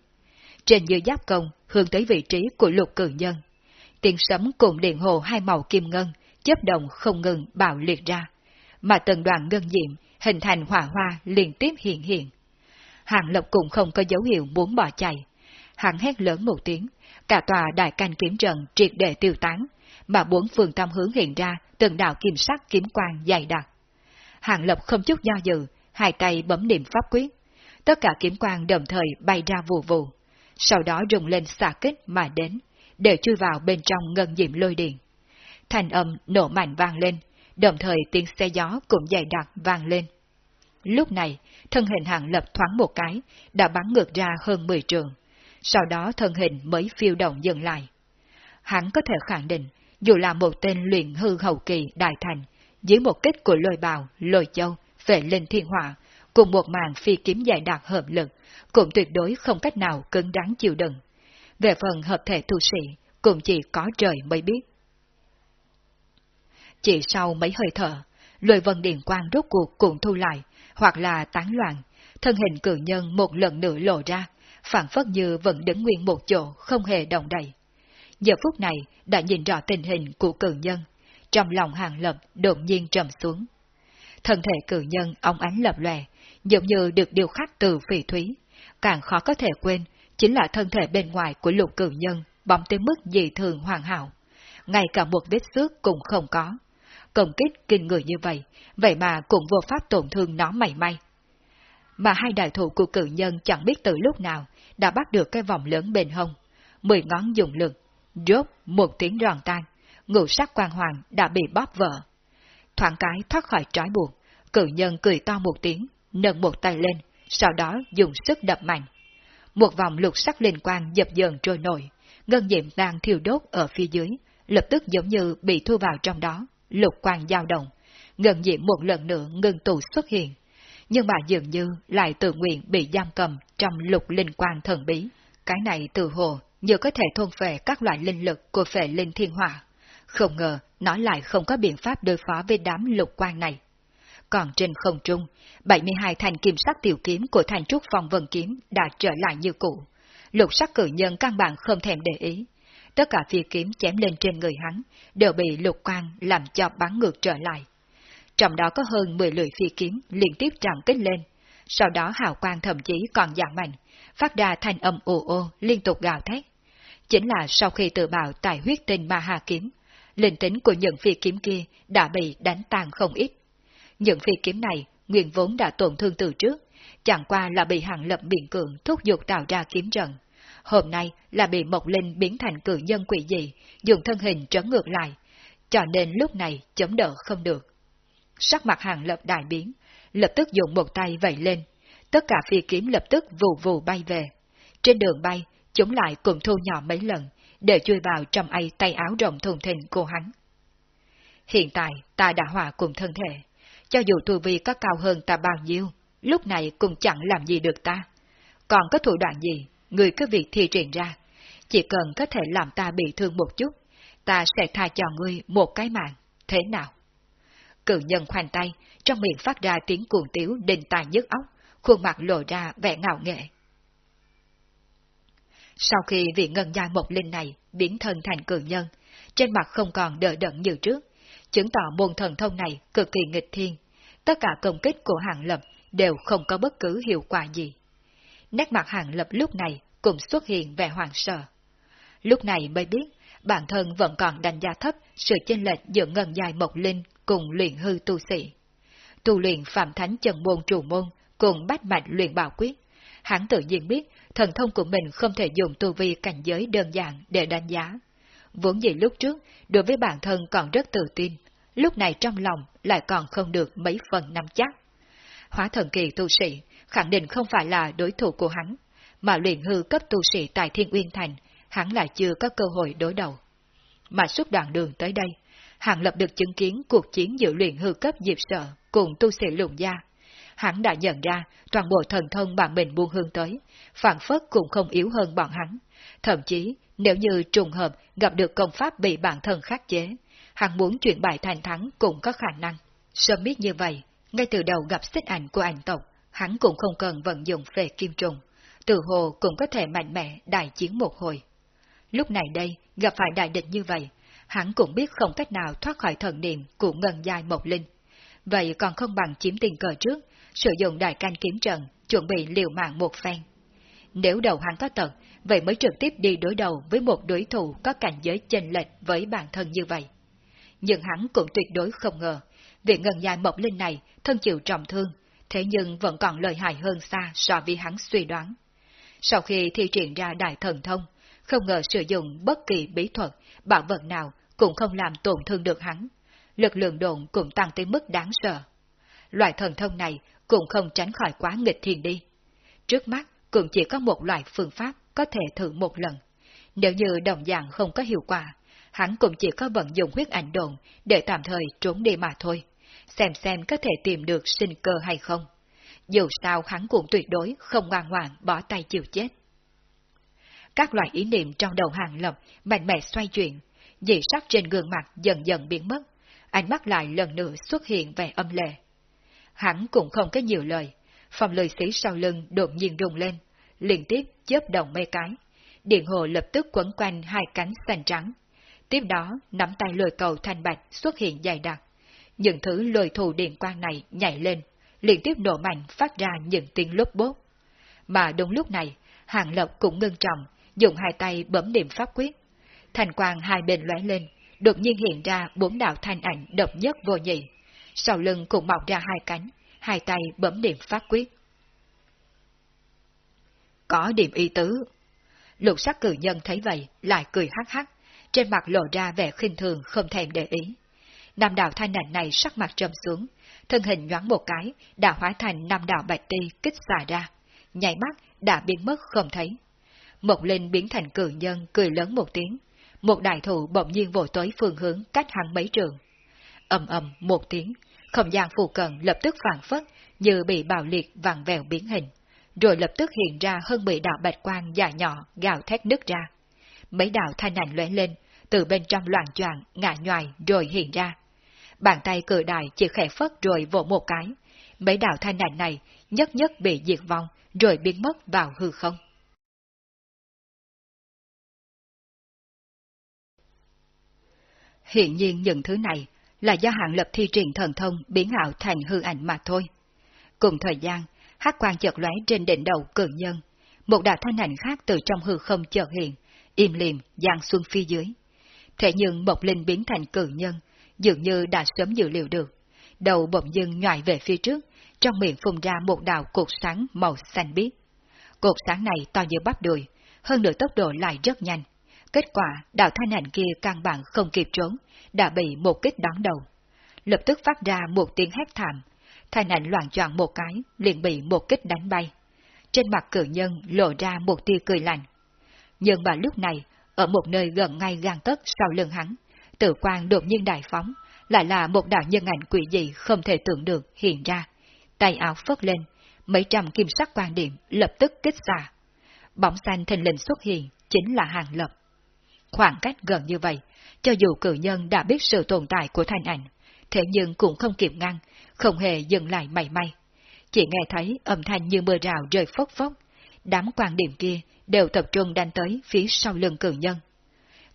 Trên dưới giáp công, hướng tới vị trí của lục cử nhân. Tiếng sấm cùng điện hồ hai màu kim ngân, chấp động không ngừng bạo liệt ra, mà từng đoàn ngân diệm hình thành hỏa hoa liên tiếp hiện hiện. Hàng Lộc cũng không có dấu hiệu muốn bỏ chạy. hàng hét lớn một tiếng, cả tòa đại canh kiếm trận triệt để tiêu tán, mà bốn phương tam hướng hiện ra từng đạo kim sắc kiếm quang dày đặc. Hàng Lập không chút do dự, hai tay bấm niệm pháp quyết. Tất cả kiếm quang đồng thời bay ra vù vù, sau đó rùng lên xà kích mà đến, để chui vào bên trong ngân diệm lôi điện. Thành âm nổ mạnh vang lên, đồng thời tiếng xe gió cũng dày đặc vang lên. Lúc này, thân hình hàng lập thoáng một cái, đã bắn ngược ra hơn 10 trường. Sau đó thân hình mới phiêu động dừng lại. Hắn có thể khẳng định, dù là một tên luyện hư hậu kỳ đại thành, dưới một kích của lôi bào, lôi châu, về linh thiên hỏa, cùng một màn phi kiếm dài đạt hợp lực, cũng tuyệt đối không cách nào cứng rắn chịu đựng. Về phần hợp thể tu sĩ, cũng chỉ có trời mới biết. Chỉ sau mấy hơi thở, lôi vân điện quang rốt cuộc cũng thu lại, hoặc là tán loạn, thân hình cử nhân một lần nữa lộ ra, phản phất như vẫn đứng nguyên một chỗ, không hề động đậy. Giờ phút này đã nhìn rõ tình hình của cử nhân, trong lòng hàng lập đột nhiên trầm xuống. Thân thể cử nhân ông ánh lập lòe, giống như được điều khắc từ phỉ thúy, càng khó có thể quên chính là thân thể bên ngoài của lục cử nhân bóng tới mức dị thường hoàn hảo. Ngay cả một vết xước cũng không có. Công kích kinh người như vậy, vậy mà cũng vô pháp tổn thương nó mảy may. Mà hai đại thủ của cử nhân chẳng biết từ lúc nào đã bắt được cái vòng lớn bên hông. Mười ngón dùng lực, rốt một tiếng ròn tan, ngũ sắc quang hoàng đã bị bóp vỡ. Thoảng cái thoát khỏi trói buộc, cử nhân cười to một tiếng, nâng một tay lên, sau đó dùng sức đập mạnh. Một vòng lục sắc liên quan dập dờn trôi nổi, ngân diệm đang thiêu đốt ở phía dưới, lập tức giống như bị thu vào trong đó, lục quang dao động, ngân diệm một lần nữa ngưng tụ xuất hiện. Nhưng mà dường như lại tự nguyện bị giam cầm trong lục linh quan thần bí. Cái này từ hồ như có thể thôn phệ các loại linh lực của phệ linh thiên hỏa. Không ngờ nó lại không có biện pháp đối phó với đám lục quan này. Còn trên không trung, 72 thành kim sắc tiểu kiếm của thành trúc phòng vân kiếm đã trở lại như cũ. Lục sắc cử nhân căn bản không thèm để ý. Tất cả phi kiếm chém lên trên người hắn đều bị lục quang làm cho bắn ngược trở lại. Trong đó có hơn 10 lưỡi phi kiếm liên tiếp tràn kích lên. Sau đó hào quang thậm chí còn giảm mạnh, phát ra thanh âm ồ ô liên tục gào thét. Chính là sau khi tự bào tài huyết tinh ma hà kiếm, linh tính của những phi kiếm kia đã bị đánh tan không ít. Những phi kiếm này nguyên vốn đã tổn thương từ trước, chẳng qua là bị hàng lập biện cường thúc giục tạo ra kiếm trận. Hôm nay là bị Mộc Linh biến thành cử nhân quỷ dị, dùng thân hình trấn ngược lại, cho nên lúc này chống đỡ không được. Sắc mặt hàng lập đại biến, lập tức dùng một tay vẩy lên, tất cả phi kiếm lập tức vù vù bay về. Trên đường bay, chúng lại cùng thu nhỏ mấy lần, để chui vào trong ai tay áo rộng thùng thình của hắn. Hiện tại ta đã hòa cùng thân thể, cho dù tu vi có cao hơn ta bao nhiêu, lúc này cũng chẳng làm gì được ta. Còn có thủ đoạn gì, người cứ việc thi triển ra, chỉ cần có thể làm ta bị thương một chút, ta sẽ tha cho ngươi một cái mạng, thế nào? Cự nhân khoanh tay, trong miệng phát ra tiếng cuồng tiếu đình tài nhức óc, khuôn mặt lộ ra vẻ ngạo nghệ. Sau khi vị ngân gia một linh này biến thân thành cự nhân, trên mặt không còn đỡ đẫn như trước, chứng tỏ môn thần thông này cực kỳ nghịch thiên. Tất cả công kích của hạng lập đều không có bất cứ hiệu quả gì. Nét mặt hạng lập lúc này cũng xuất hiện vẻ hoàng sợ. Lúc này mới biết, bản thân vẫn còn đánh giá thấp sự chênh lệch giữa ngân dài mộc linh cùng luyện hư tu sĩ. Tu luyện phạm thánh chân môn trù môn cùng bách mạch luyện bảo quyết. Hắn tự nhiên biết thần thông của mình không thể dùng tu vi cảnh giới đơn giản để đánh giá. Vốn dĩ lúc trước, đối với bản thân còn rất tự tin, lúc này trong lòng lại còn không được mấy phần nắm chắc. Hóa thần kỳ tu sĩ khẳng định không phải là đối thủ của hắn, mà luyện hư cấp tu sĩ tại Thiên Uyên Thành, hắn lại chưa có cơ hội đối đầu. Mà suốt đoạn đường tới đây, Hàng Lập được chứng kiến cuộc chiến giữa luyện hư cấp diệp sợ cùng tu sĩ lùng gia. Hắn đã nhận ra toàn bộ thần thông bạn mình buông hương tới, phản phất cũng không yếu hơn bọn hắn. Thậm chí, nếu như trùng hợp gặp được công pháp bị bản thân khắc chế, hắn muốn chuyển bại thành thắng cũng có khả năng. Sớm biết như vậy, ngay từ đầu gặp xích ảnh của ảnh tộc, hắn cũng không cần vận dụng về kim trùng, từ hồ cũng có thể mạnh mẽ đại chiến một hồi. Lúc này đây, gặp phải đại địch như vậy, hắn cũng biết không cách nào thoát khỏi thần niệm của ngân dài mộc linh. Vậy còn không bằng chiếm tiền cờ trước, sử dụng đại canh kiếm trận, chuẩn bị liều mạng một phen. Nếu đầu hắn có tật, vậy mới trực tiếp đi đối đầu với một đối thủ có cảnh giới chênh lệch với bản thân như vậy. Nhưng hắn cũng tuyệt đối không ngờ, việc ngân dài mộc linh này thân chịu trọng thương, thế nhưng vẫn còn lợi hại hơn xa so với hắn suy đoán. Sau khi thi triển ra đại thần thông, không ngờ sử dụng bất kỳ bí thuật, bảo vật nào cũng không làm tổn thương được hắn. Lực lượng độn cũng tăng tới mức đáng sợ. Loại thần thông này cũng không tránh khỏi quá nghịch thiên đi. Trước mắt cũng chỉ có một loại phương pháp có thể thử một lần. Nếu như đồng dạng không có hiệu quả, hắn cũng chỉ có vận dụng huyết ảnh đồn để tạm thời trốn đi mà thôi. Xem xem có thể tìm được sinh cơ hay không. Dù sao hắn cũng tuyệt đối không ngoan ngoãn bỏ tay chịu chết. Các loại ý niệm trong đầu hàng lập mạnh mẽ xoay chuyển, dị sắc trên gương mặt dần dần biến mất, ánh mắt lại lần nữa xuất hiện vẻ âm lệ. Hắn cũng không có nhiều lời, phòng lời sĩ sau lưng đột nhiên rung lên, liên tiếp chớp động mê cái. Điện hồ lập tức quấn quanh hai cánh xanh trắng. Tiếp đó, nắm tay lôi cầu thanh bạch xuất hiện dày đặc. Những thứ lôi thù điện quang này nhảy lên, liên tiếp nổ mạnh phát ra những tiếng lốp bốt. Mà đúng lúc này, Hàng Lập cũng ngưng trọng, dùng hai tay bấm điểm pháp quyết. Thành quang hai bên lóe lên, đột nhiên hiện ra bốn đạo thanh ảnh độc nhất vô nhị. Sau lưng cũng mọc ra hai cánh, hai tay bấm điểm pháp quyết. Có điểm y tứ. Lục sắc cử nhân thấy vậy, lại cười hắc hắc, trên mặt lộ ra vẻ khinh thường không thèm để ý. Nam đạo thanh ảnh này sắc mặt trầm xuống, thân hình nhoáng một cái, đã hóa thành nam đạo bạch ti kích xả ra, nhảy mắt đã biến mất không thấy. mộc linh biến thành cử nhân cười lớn một tiếng, một đại thủ bỗng nhiên vội tới phương hướng cách hắn mấy trường ầm ầm một tiếng, không gian phù cận lập tức phản phất như bị bạo liệt vặn vẹo biến hình, rồi lập tức hiện ra hơn 10 đạo bạch quang dài nhỏ gào thét nứt ra. Mấy đạo thanh ảnh lóe lên, từ bên trong loạn choạng ngã nhoài rồi hiện ra. Bàn tay cử đại chỉ khẽ phất rồi vỗ một cái. Mấy đạo thanh ảnh này nhất nhất bị diệt vong rồi biến mất vào hư không. Hiện nhiên những thứ này là do hạng lập thi triển thần thông biến ảo thành hư ảnh mà thôi. Cùng thời gian, hát quang chợt lóe trên đỉnh đầu cường nhân, một đạo thanh ảnh khác từ trong hư không chợt hiện, im liềm giang xuân phi dưới. Thế nhưng một linh biến thành cử nhân, dường như đã sớm dự liệu được. Đầu bỗng dưng nhòi về phía trước, trong miệng phun ra một đạo cột sáng màu xanh biếc. Cột sáng này to như bắp đùi, hơn nữa tốc độ lại rất nhanh. Kết quả, đạo thanh ảnh kia căn bản không kịp trốn, đã bị một kích đón đầu. Lập tức phát ra một tiếng hét thảm, thanh ảnh loạn choạng một cái, liền bị một kích đánh bay. Trên mặt cử nhân lộ ra một tia cười lạnh. Nhưng mà lúc này, ở một nơi gần ngay gan tất sau lưng hắn, tử quan đột nhiên đại phóng, lại là một đạo nhân ảnh quỷ dị không thể tưởng được hiện ra. Tay áo phất lên, mấy trăm kim sắc quan điểm lập tức kích xạ. Bóng xanh thình lình xuất hiện, chính là hàng lập. Khoảng cách gần như vậy, cho dù cử nhân đã biết sự tồn tại của thanh ảnh, thế nhưng cũng không kịp ngăn, không hề dừng lại mảy may. Chỉ nghe thấy âm thanh như mưa rào rơi phốc phốc, đám quan điểm kia đều tập trung đánh tới phía sau lưng cử nhân.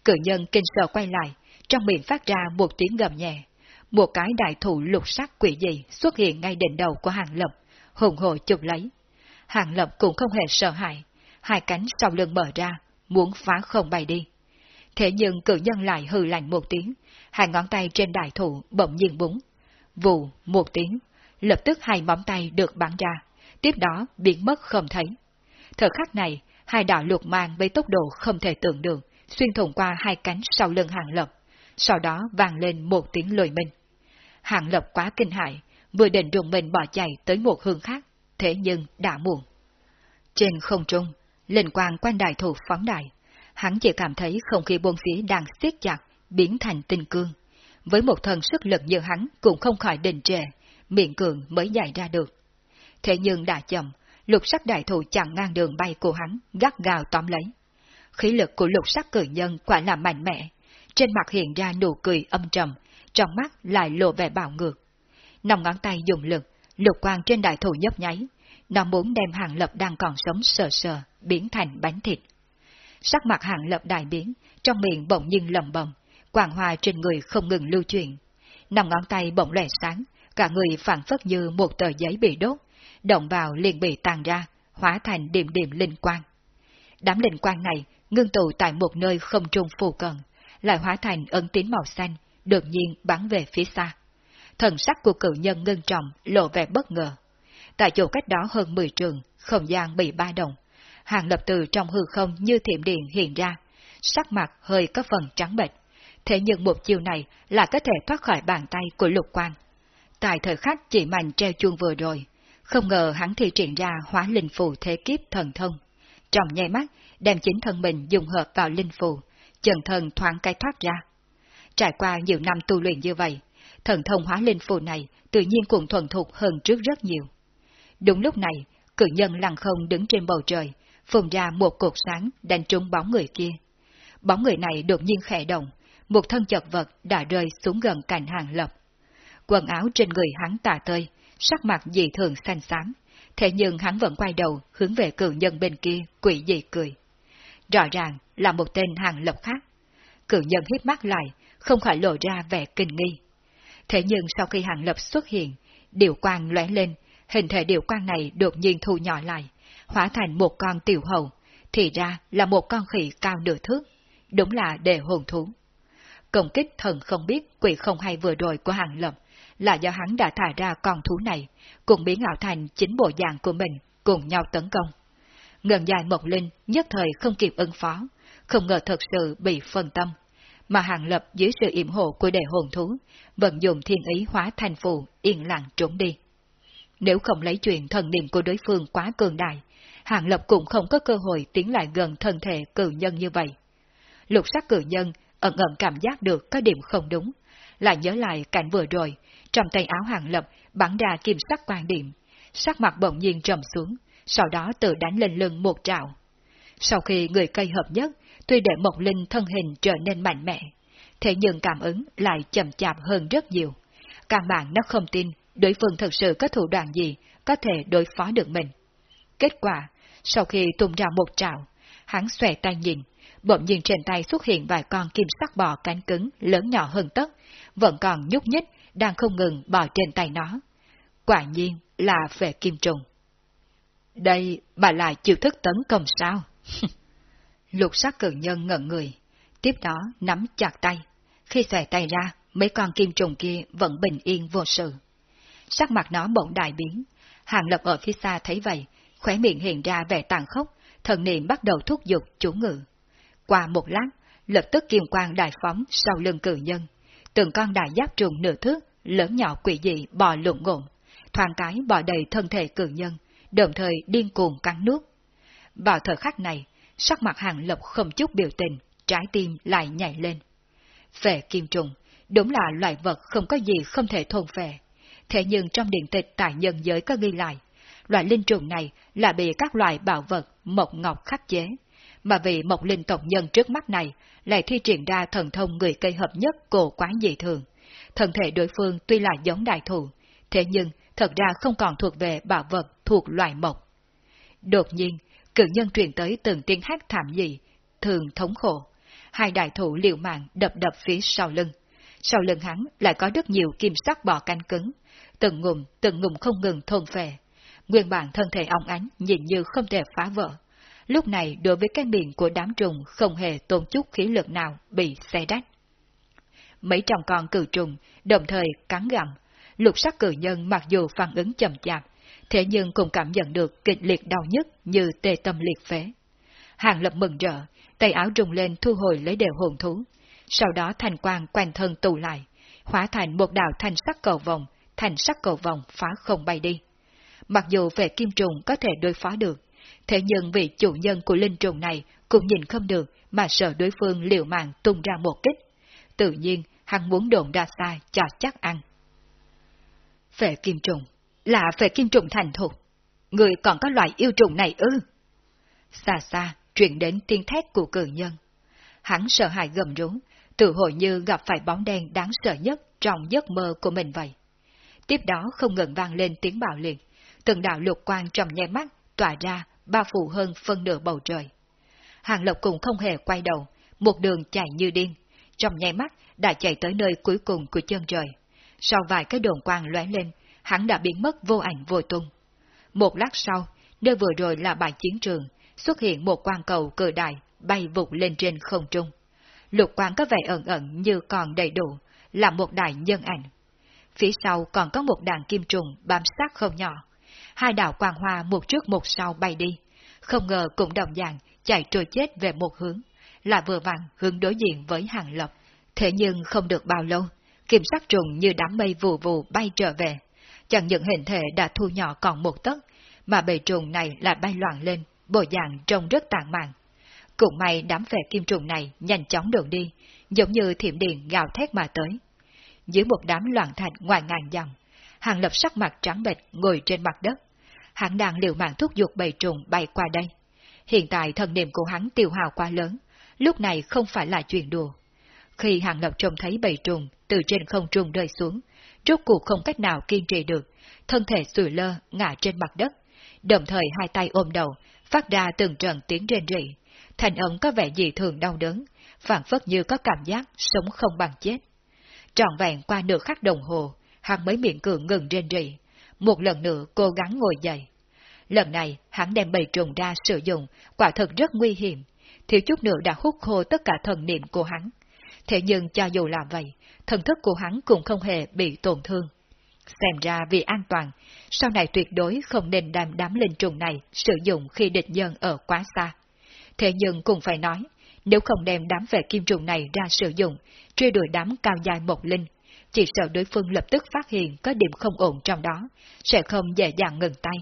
Cử nhân kinh sợ quay lại, trong miệng phát ra một tiếng gầm nhẹ. Một cái đại thủ lục sắc quỷ dị xuất hiện ngay đỉnh đầu của hàng lập, hùng hồ chụp lấy. Hàng lập cũng không hề sợ hãi, hai cánh sau lưng mở ra, muốn phá không bay đi. Thế nhưng cử nhân lại hừ lạnh một tiếng, hai ngón tay trên đại thủ bỗng nhiên búng. Vù một tiếng, lập tức hai móng tay được bắn ra, tiếp đó biến mất không thấy. Thời khắc này, hai đạo luộc mang với tốc độ không thể tưởng được, xuyên thủng qua hai cánh sau lưng hàng lập, sau đó vang lên một tiếng lùi minh. Hàng lập quá kinh hại, vừa định rùng mình bỏ chạy tới một hướng khác, thế nhưng đã muộn. Trên không trung, linh quang quanh đại thủ phóng đại, hắn chỉ cảm thấy không khí buông phía đang siết chặt, biến thành tinh cương. Với một thần sức lực như hắn cũng không khỏi đình trệ, miệng cường mới dài ra được. Thế nhưng đã chậm, lục sắc đại thủ chặn ngang đường bay của hắn, gắt gào tóm lấy. Khí lực của lục sắc cử nhân quả là mạnh mẽ, trên mặt hiện ra nụ cười âm trầm, trong mắt lại lộ vẻ bạo ngược. Nòng ngón tay dùng lực, lục quang trên đại thủ nhấp nháy, nó muốn đem hàng lập đang còn sống sờ sờ, biến thành bánh thịt. Sắc mặt hàng lập đại biến, trong miệng bỗng nhiên lầm bầm, quàng hoa trên người không ngừng lưu chuyển. Nằm ngón tay bỗng lẻ sáng, cả người phản phất như một tờ giấy bị đốt, động vào liền bị tàn ra, hóa thành điểm điểm linh quang. Đám linh quang này ngưng tụ tại một nơi không trung phù cận, lại hóa thành ấn tín màu xanh, đột nhiên bắn về phía xa. Thần sắc của cự nhân ngưng trọng, lộ vẻ bất ngờ. Tại chỗ cách đó hơn 10 trường, không gian bị ba đồng Hàng lập từ trong hư không như thiểm điện hiện ra, sắc mặt hơi có phần trắng bệch. Thế nhưng một chiều này là có thể thoát khỏi bàn tay của lục quan. Tại thời khắc chỉ mạnh treo chuông vừa rồi, không ngờ hắn thi triển ra hóa linh phù thế kiếp thần thông. Trong nháy mắt, đem chính thân mình dùng hợp vào linh phù, chân thần thoáng cái thoát ra. Trải qua nhiều năm tu luyện như vậy, thần thông hóa linh phù này tự nhiên cũng thuần thục hơn trước rất nhiều. Đúng lúc này, cử nhân lăng không đứng trên bầu trời, phùng ra một cột sáng đánh trúng bóng người kia. Bóng người này đột nhiên khẽ động, một thân chật vật đã rơi xuống gần cạnh hàng lập. Quần áo trên người hắn tà tơi, sắc mặt dị thường xanh xám, thế nhưng hắn vẫn quay đầu hướng về cử nhân bên kia, quỷ dị cười. Rõ ràng là một tên hàng lập khác. Cử nhân hít mắt lại, không khỏi lộ ra vẻ kinh nghi. Thế nhưng sau khi hàng lập xuất hiện, điều quang lóe lên, hình thể điều quang này đột nhiên thu nhỏ lại, hóa thành một con tiểu hầu, thì ra là một con khỉ cao nửa thước, đúng là đề hồn thú. Công kích thần không biết quỷ không hay vừa rồi của hàng lập, là do hắn đã thả ra con thú này, cùng biến ảo thành chính bộ dạng của mình, cùng nhau tấn công. Ngần dài Mộc Linh nhất thời không kịp ứng phó, không ngờ thật sự bị phân tâm, mà hàng lập dưới sự yểm hộ của đệ hồn thú, vận dụng thiên ý hóa thành phù, yên lặng trốn đi. Nếu không lấy chuyện thần niệm của đối phương quá cường đại, hàng lập cũng không có cơ hội tiến lại gần thân thể cử nhân như vậy. Lục sắc cử nhân ẩn ẩn cảm giác được có điểm không đúng, lại nhớ lại cảnh vừa rồi, trong tay áo hàng lập bắn ra kim sắc quan điểm, sắc mặt bỗng nhiên trầm xuống, sau đó tự đánh lên lưng một trạo. Sau khi người cây hợp nhất, tuy để Mộc Linh thân hình trở nên mạnh mẽ, thế nhưng cảm ứng lại chậm chạp hơn rất nhiều. Càng bạn nó không tin đối phương thực sự có thủ đoạn gì có thể đối phó được mình. Kết quả, sau khi tung ra một trạo, hắn xòe tay nhìn, bỗng nhiên trên tay xuất hiện vài con kim sắc bò cánh cứng lớn nhỏ hơn tất, vẫn còn nhúc nhích, đang không ngừng bò trên tay nó. Quả nhiên là về kim trùng. Đây bà lại chịu thức tấn công sao? Lục sắc cử nhân ngẩn người, tiếp đó nắm chặt tay. Khi xòe tay ra, mấy con kim trùng kia vẫn bình yên vô sự. Sắc mặt nó bỗng đại biến, hàng lập ở phía xa thấy vậy, khóe miệng hiện ra vẻ tàn khốc, thần niệm bắt đầu thúc giục chủ ngự. Qua một lát, lập tức kiềm quang đại phóng sau lưng cử nhân. Từng con đại giáp trùng nửa thước, lớn nhỏ quỷ dị bò lộn ngộn, thoáng cái bò đầy thân thể cử nhân, đồng thời điên cuồng cắn nước. Vào thời khắc này, sắc mặt hàng lập không chút biểu tình, trái tim lại nhảy lên. Về kim trùng, đúng là loại vật không có gì không thể thôn phệ. Thế nhưng trong điện tịch tại nhân giới có ghi lại, loại linh trùng này là bị các loại bảo vật mộc ngọc khắc chế, mà vì mộc linh tộc nhân trước mắt này lại thi triển ra thần thông người cây hợp nhất cổ quán dị thường. Thân thể đối phương tuy là giống đại thụ, thế nhưng thật ra không còn thuộc về bảo vật thuộc loại mộc. Đột nhiên, cử nhân truyền tới từng tiếng hát thảm dị, thường thống khổ. Hai đại thủ liều mạng đập đập phía sau lưng. Sau lưng hắn lại có rất nhiều kim sắc bò canh cứng, từng ngụm, từng ngụm không ngừng thôn phệ. Nguyên bản thân thể ông ánh nhìn như không thể phá vỡ. Lúc này đối với cái miệng của đám trùng không hề tôn chút khí lực nào bị xe rách. Mấy trăm con cử trùng đồng thời cắn gặm, lục sắc cử nhân mặc dù phản ứng chậm chạp, thế nhưng cũng cảm nhận được kịch liệt đau nhất như tê tâm liệt phế. Hàng lập mừng rỡ, tay áo trùng lên thu hồi lấy đều hồn thú. Sau đó thành quang quanh thân tụ lại, hóa thành một đạo thành sắc cầu vòng, thành sắc cầu vòng phá không bay đi. Mặc dù về kim trùng có thể đối phó được, thế nhưng vị chủ nhân của linh trùng này cũng nhìn không được mà sợ đối phương liều mạng tung ra một kích. Tự nhiên, hắn muốn đồn ra xa cho chắc ăn. Phệ kim trùng, là phệ kim trùng thành thục. Người còn có loại yêu trùng này ư? Xa xa, truyền đến tiếng thét của cử nhân. Hắn sợ hãi gầm rú, tự hồi như gặp phải bóng đen đáng sợ nhất trong giấc mơ của mình vậy. Tiếp đó không ngừng vang lên tiếng bạo liệt, từng đạo lục quang trong nháy mắt tỏa ra, bao phủ hơn phân nửa bầu trời. Hàng Lộc cũng không hề quay đầu, một đường chạy như điên, trong nháy mắt đã chạy tới nơi cuối cùng của chân trời. Sau vài cái đồn quang lóe lên, hắn đã biến mất vô ảnh vô tung. Một lát sau, nơi vừa rồi là bãi chiến trường, xuất hiện một quang cầu cự đại bay vụt lên trên không trung. Lục quang có vẻ ẩn ẩn như còn đầy đủ, là một đại nhân ảnh. Phía sau còn có một đàn kim trùng bám sát không nhỏ. Hai đạo quang hoa một trước một sau bay đi, không ngờ cũng đồng dạng chạy trôi chết về một hướng, là vừa vặn hướng đối diện với hàng lập. Thế nhưng không được bao lâu, kim sắc trùng như đám mây vù vù bay trở về. Chẳng những hình thể đã thu nhỏ còn một tấc, mà bầy trùng này lại bay loạn lên, bộ dạng trông rất tàn mạn. Cũng may đám vệ kim trùng này nhanh chóng đường đi, giống như thiểm điện gào thét mà tới. Dưới một đám loạn thạch ngoài ngàn dặm, hàng lập sắc mặt trắng bệch ngồi trên mặt đất. Hắn đang liều mạng thúc giục bầy trùng bay qua đây. Hiện tại thần niệm của hắn tiêu hào quá lớn, lúc này không phải là chuyện đùa. Khi hàng lập trông thấy bầy trùng từ trên không trung rơi xuống, rốt cuộc không cách nào kiên trì được, thân thể sùi lơ ngã trên mặt đất, đồng thời hai tay ôm đầu, phát ra từng trận tiếng rên rỉ, thành ẩn có vẻ dị thường đau đớn, phản phất như có cảm giác sống không bằng chết. Trọn vẹn qua nửa khắc đồng hồ, hắn mới miệng cường ngừng rên rỉ, một lần nữa cố gắng ngồi dậy. Lần này, hắn đem bầy trùng ra sử dụng, quả thật rất nguy hiểm, thiếu chút nữa đã hút khô tất cả thần niệm của hắn. Thế nhưng cho dù là vậy, thần thức của hắn cũng không hề bị tổn thương. Xem ra vì an toàn, sau này tuyệt đối không nên đem đám linh trùng này sử dụng khi địch nhân ở quá xa. Thế nhưng cũng phải nói, nếu không đem đám vệ kim trùng này ra sử dụng, truy đuổi đám cao dài một linh, chỉ sợ đối phương lập tức phát hiện có điểm không ổn trong đó, sẽ không dễ dàng ngừng tay.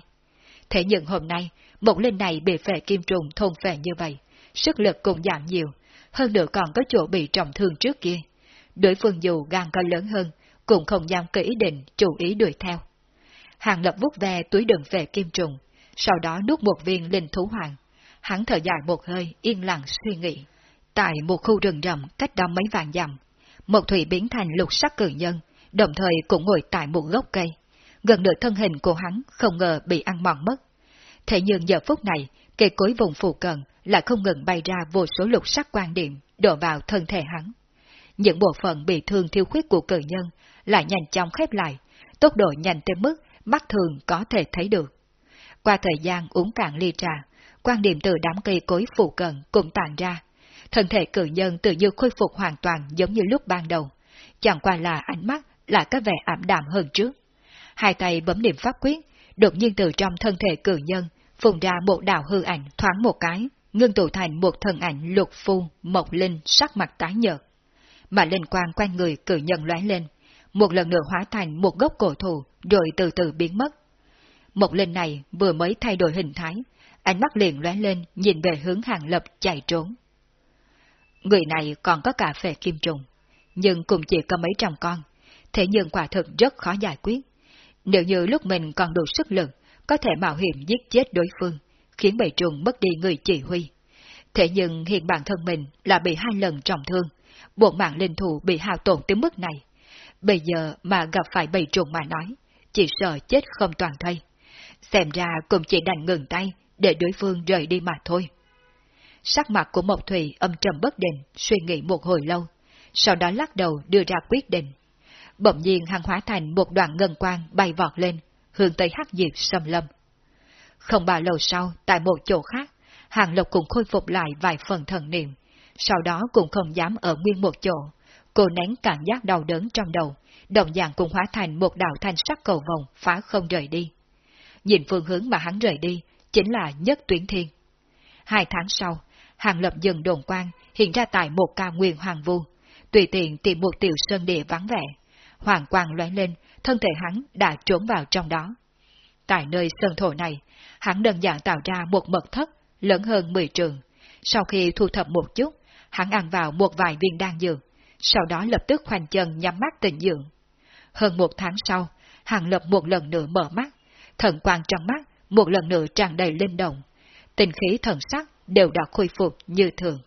Thế nhưng hôm nay, một linh này bị phệ kim trùng thôn phệ như vậy, sức lực cũng giảm nhiều, hơn nữa còn có chỗ bị trọng thương trước kia. Đối phương dù gan có lớn hơn, cũng không dám có ý định chủ ý đuổi theo. Hàng lập vút ve túi đựng về kim trùng, sau đó nuốt một viên linh thú hoàng. Hắn thở dài một hơi, yên lặng suy nghĩ. Tại một khu rừng rậm cách đó mấy vàng dặm, một thủy biến thành lục sắc cử nhân, đồng thời cũng ngồi tại một gốc cây. Gần nửa thân hình của hắn không ngờ bị ăn mòn mất. Thế nhưng giờ phút này, cây cối vùng phù cận lại không ngừng bay ra vô số lục sắc quan điểm, đổ vào thân thể hắn. Những bộ phận bị thương thiếu khuyết của cử nhân lại nhanh chóng khép lại, tốc độ nhanh tới mức mắt thường có thể thấy được. Qua thời gian uống cạn ly trà, quan điểm từ đám cây cối phụ cận cũng tàn ra. Thân thể cử nhân tự như khôi phục hoàn toàn giống như lúc ban đầu. Chẳng qua là ánh mắt lại có vẻ ảm đạm hơn trước. Hai tay bấm niệm pháp quyết, đột nhiên từ trong thân thể cử nhân, phùng ra một đạo hư ảnh thoáng một cái, ngưng tụ thành một thân ảnh lục phu, mộc linh, sắc mặt tái nhợt. Mà linh quang quanh người cử nhân lóe lên, một lần nữa hóa thành một gốc cổ thụ, rồi từ từ biến mất. Một linh này vừa mới thay đổi hình thái, ánh mắt liền lóe lên nhìn về hướng hàng lập chạy trốn. Người này còn có cả phệ kim trùng, nhưng cũng chỉ có mấy trăm con, thế nhưng quả thực rất khó giải quyết. Nếu như lúc mình còn đủ sức lực, có thể mạo hiểm giết chết đối phương, khiến bầy trùng mất đi người chỉ huy. Thế nhưng hiện bản thân mình là bị hai lần trọng thương, bộ mạng linh thủ bị hao tổn tới mức này. Bây giờ mà gặp phải bầy trùng mà nói, chỉ sợ chết không toàn thây. Xem ra cũng chỉ đành ngừng tay để đối phương rời đi mà thôi. Sắc mặt của Mộc Thủy âm trầm bất định, suy nghĩ một hồi lâu, sau đó lắc đầu đưa ra quyết định. Bỗng nhiên hàng hóa thành một đoạn ngân quang bay vọt lên, hướng tới hắc diệp xâm lâm. Không bao lâu sau, tại một chỗ khác, Hàng Lộc cũng khôi phục lại vài phần thần niệm, sau đó cũng không dám ở nguyên một chỗ. Cô nén cảm giác đau đớn trong đầu, đồng dạng cũng hóa thành một đạo thanh sắc cầu vòng phá không rời đi. Nhìn phương hướng mà hắn rời đi, chính là nhất tuyến thiên. Hai tháng sau, Hàng Lập dừng đồn quan hiện ra tại một ca nguyên hoàng vu, tùy tiện tìm một tiểu sơn địa vắng vẻ. Hoàng quang lóe lên, thân thể hắn đã trốn vào trong đó. Tại nơi sơn thổ này, hắn đơn giản tạo ra một mật thất lớn hơn 10 trường. Sau khi thu thập một chút, hắn ăn vào một vài viên đan dược, sau đó lập tức khoanh chân nhắm mắt tỉnh dưỡng. Hơn một tháng sau, hàng lập một lần nữa mở mắt, thần quang trong mắt một lần nữa tràn đầy linh động, tình khí thần sắc đều đã khôi phục như thường.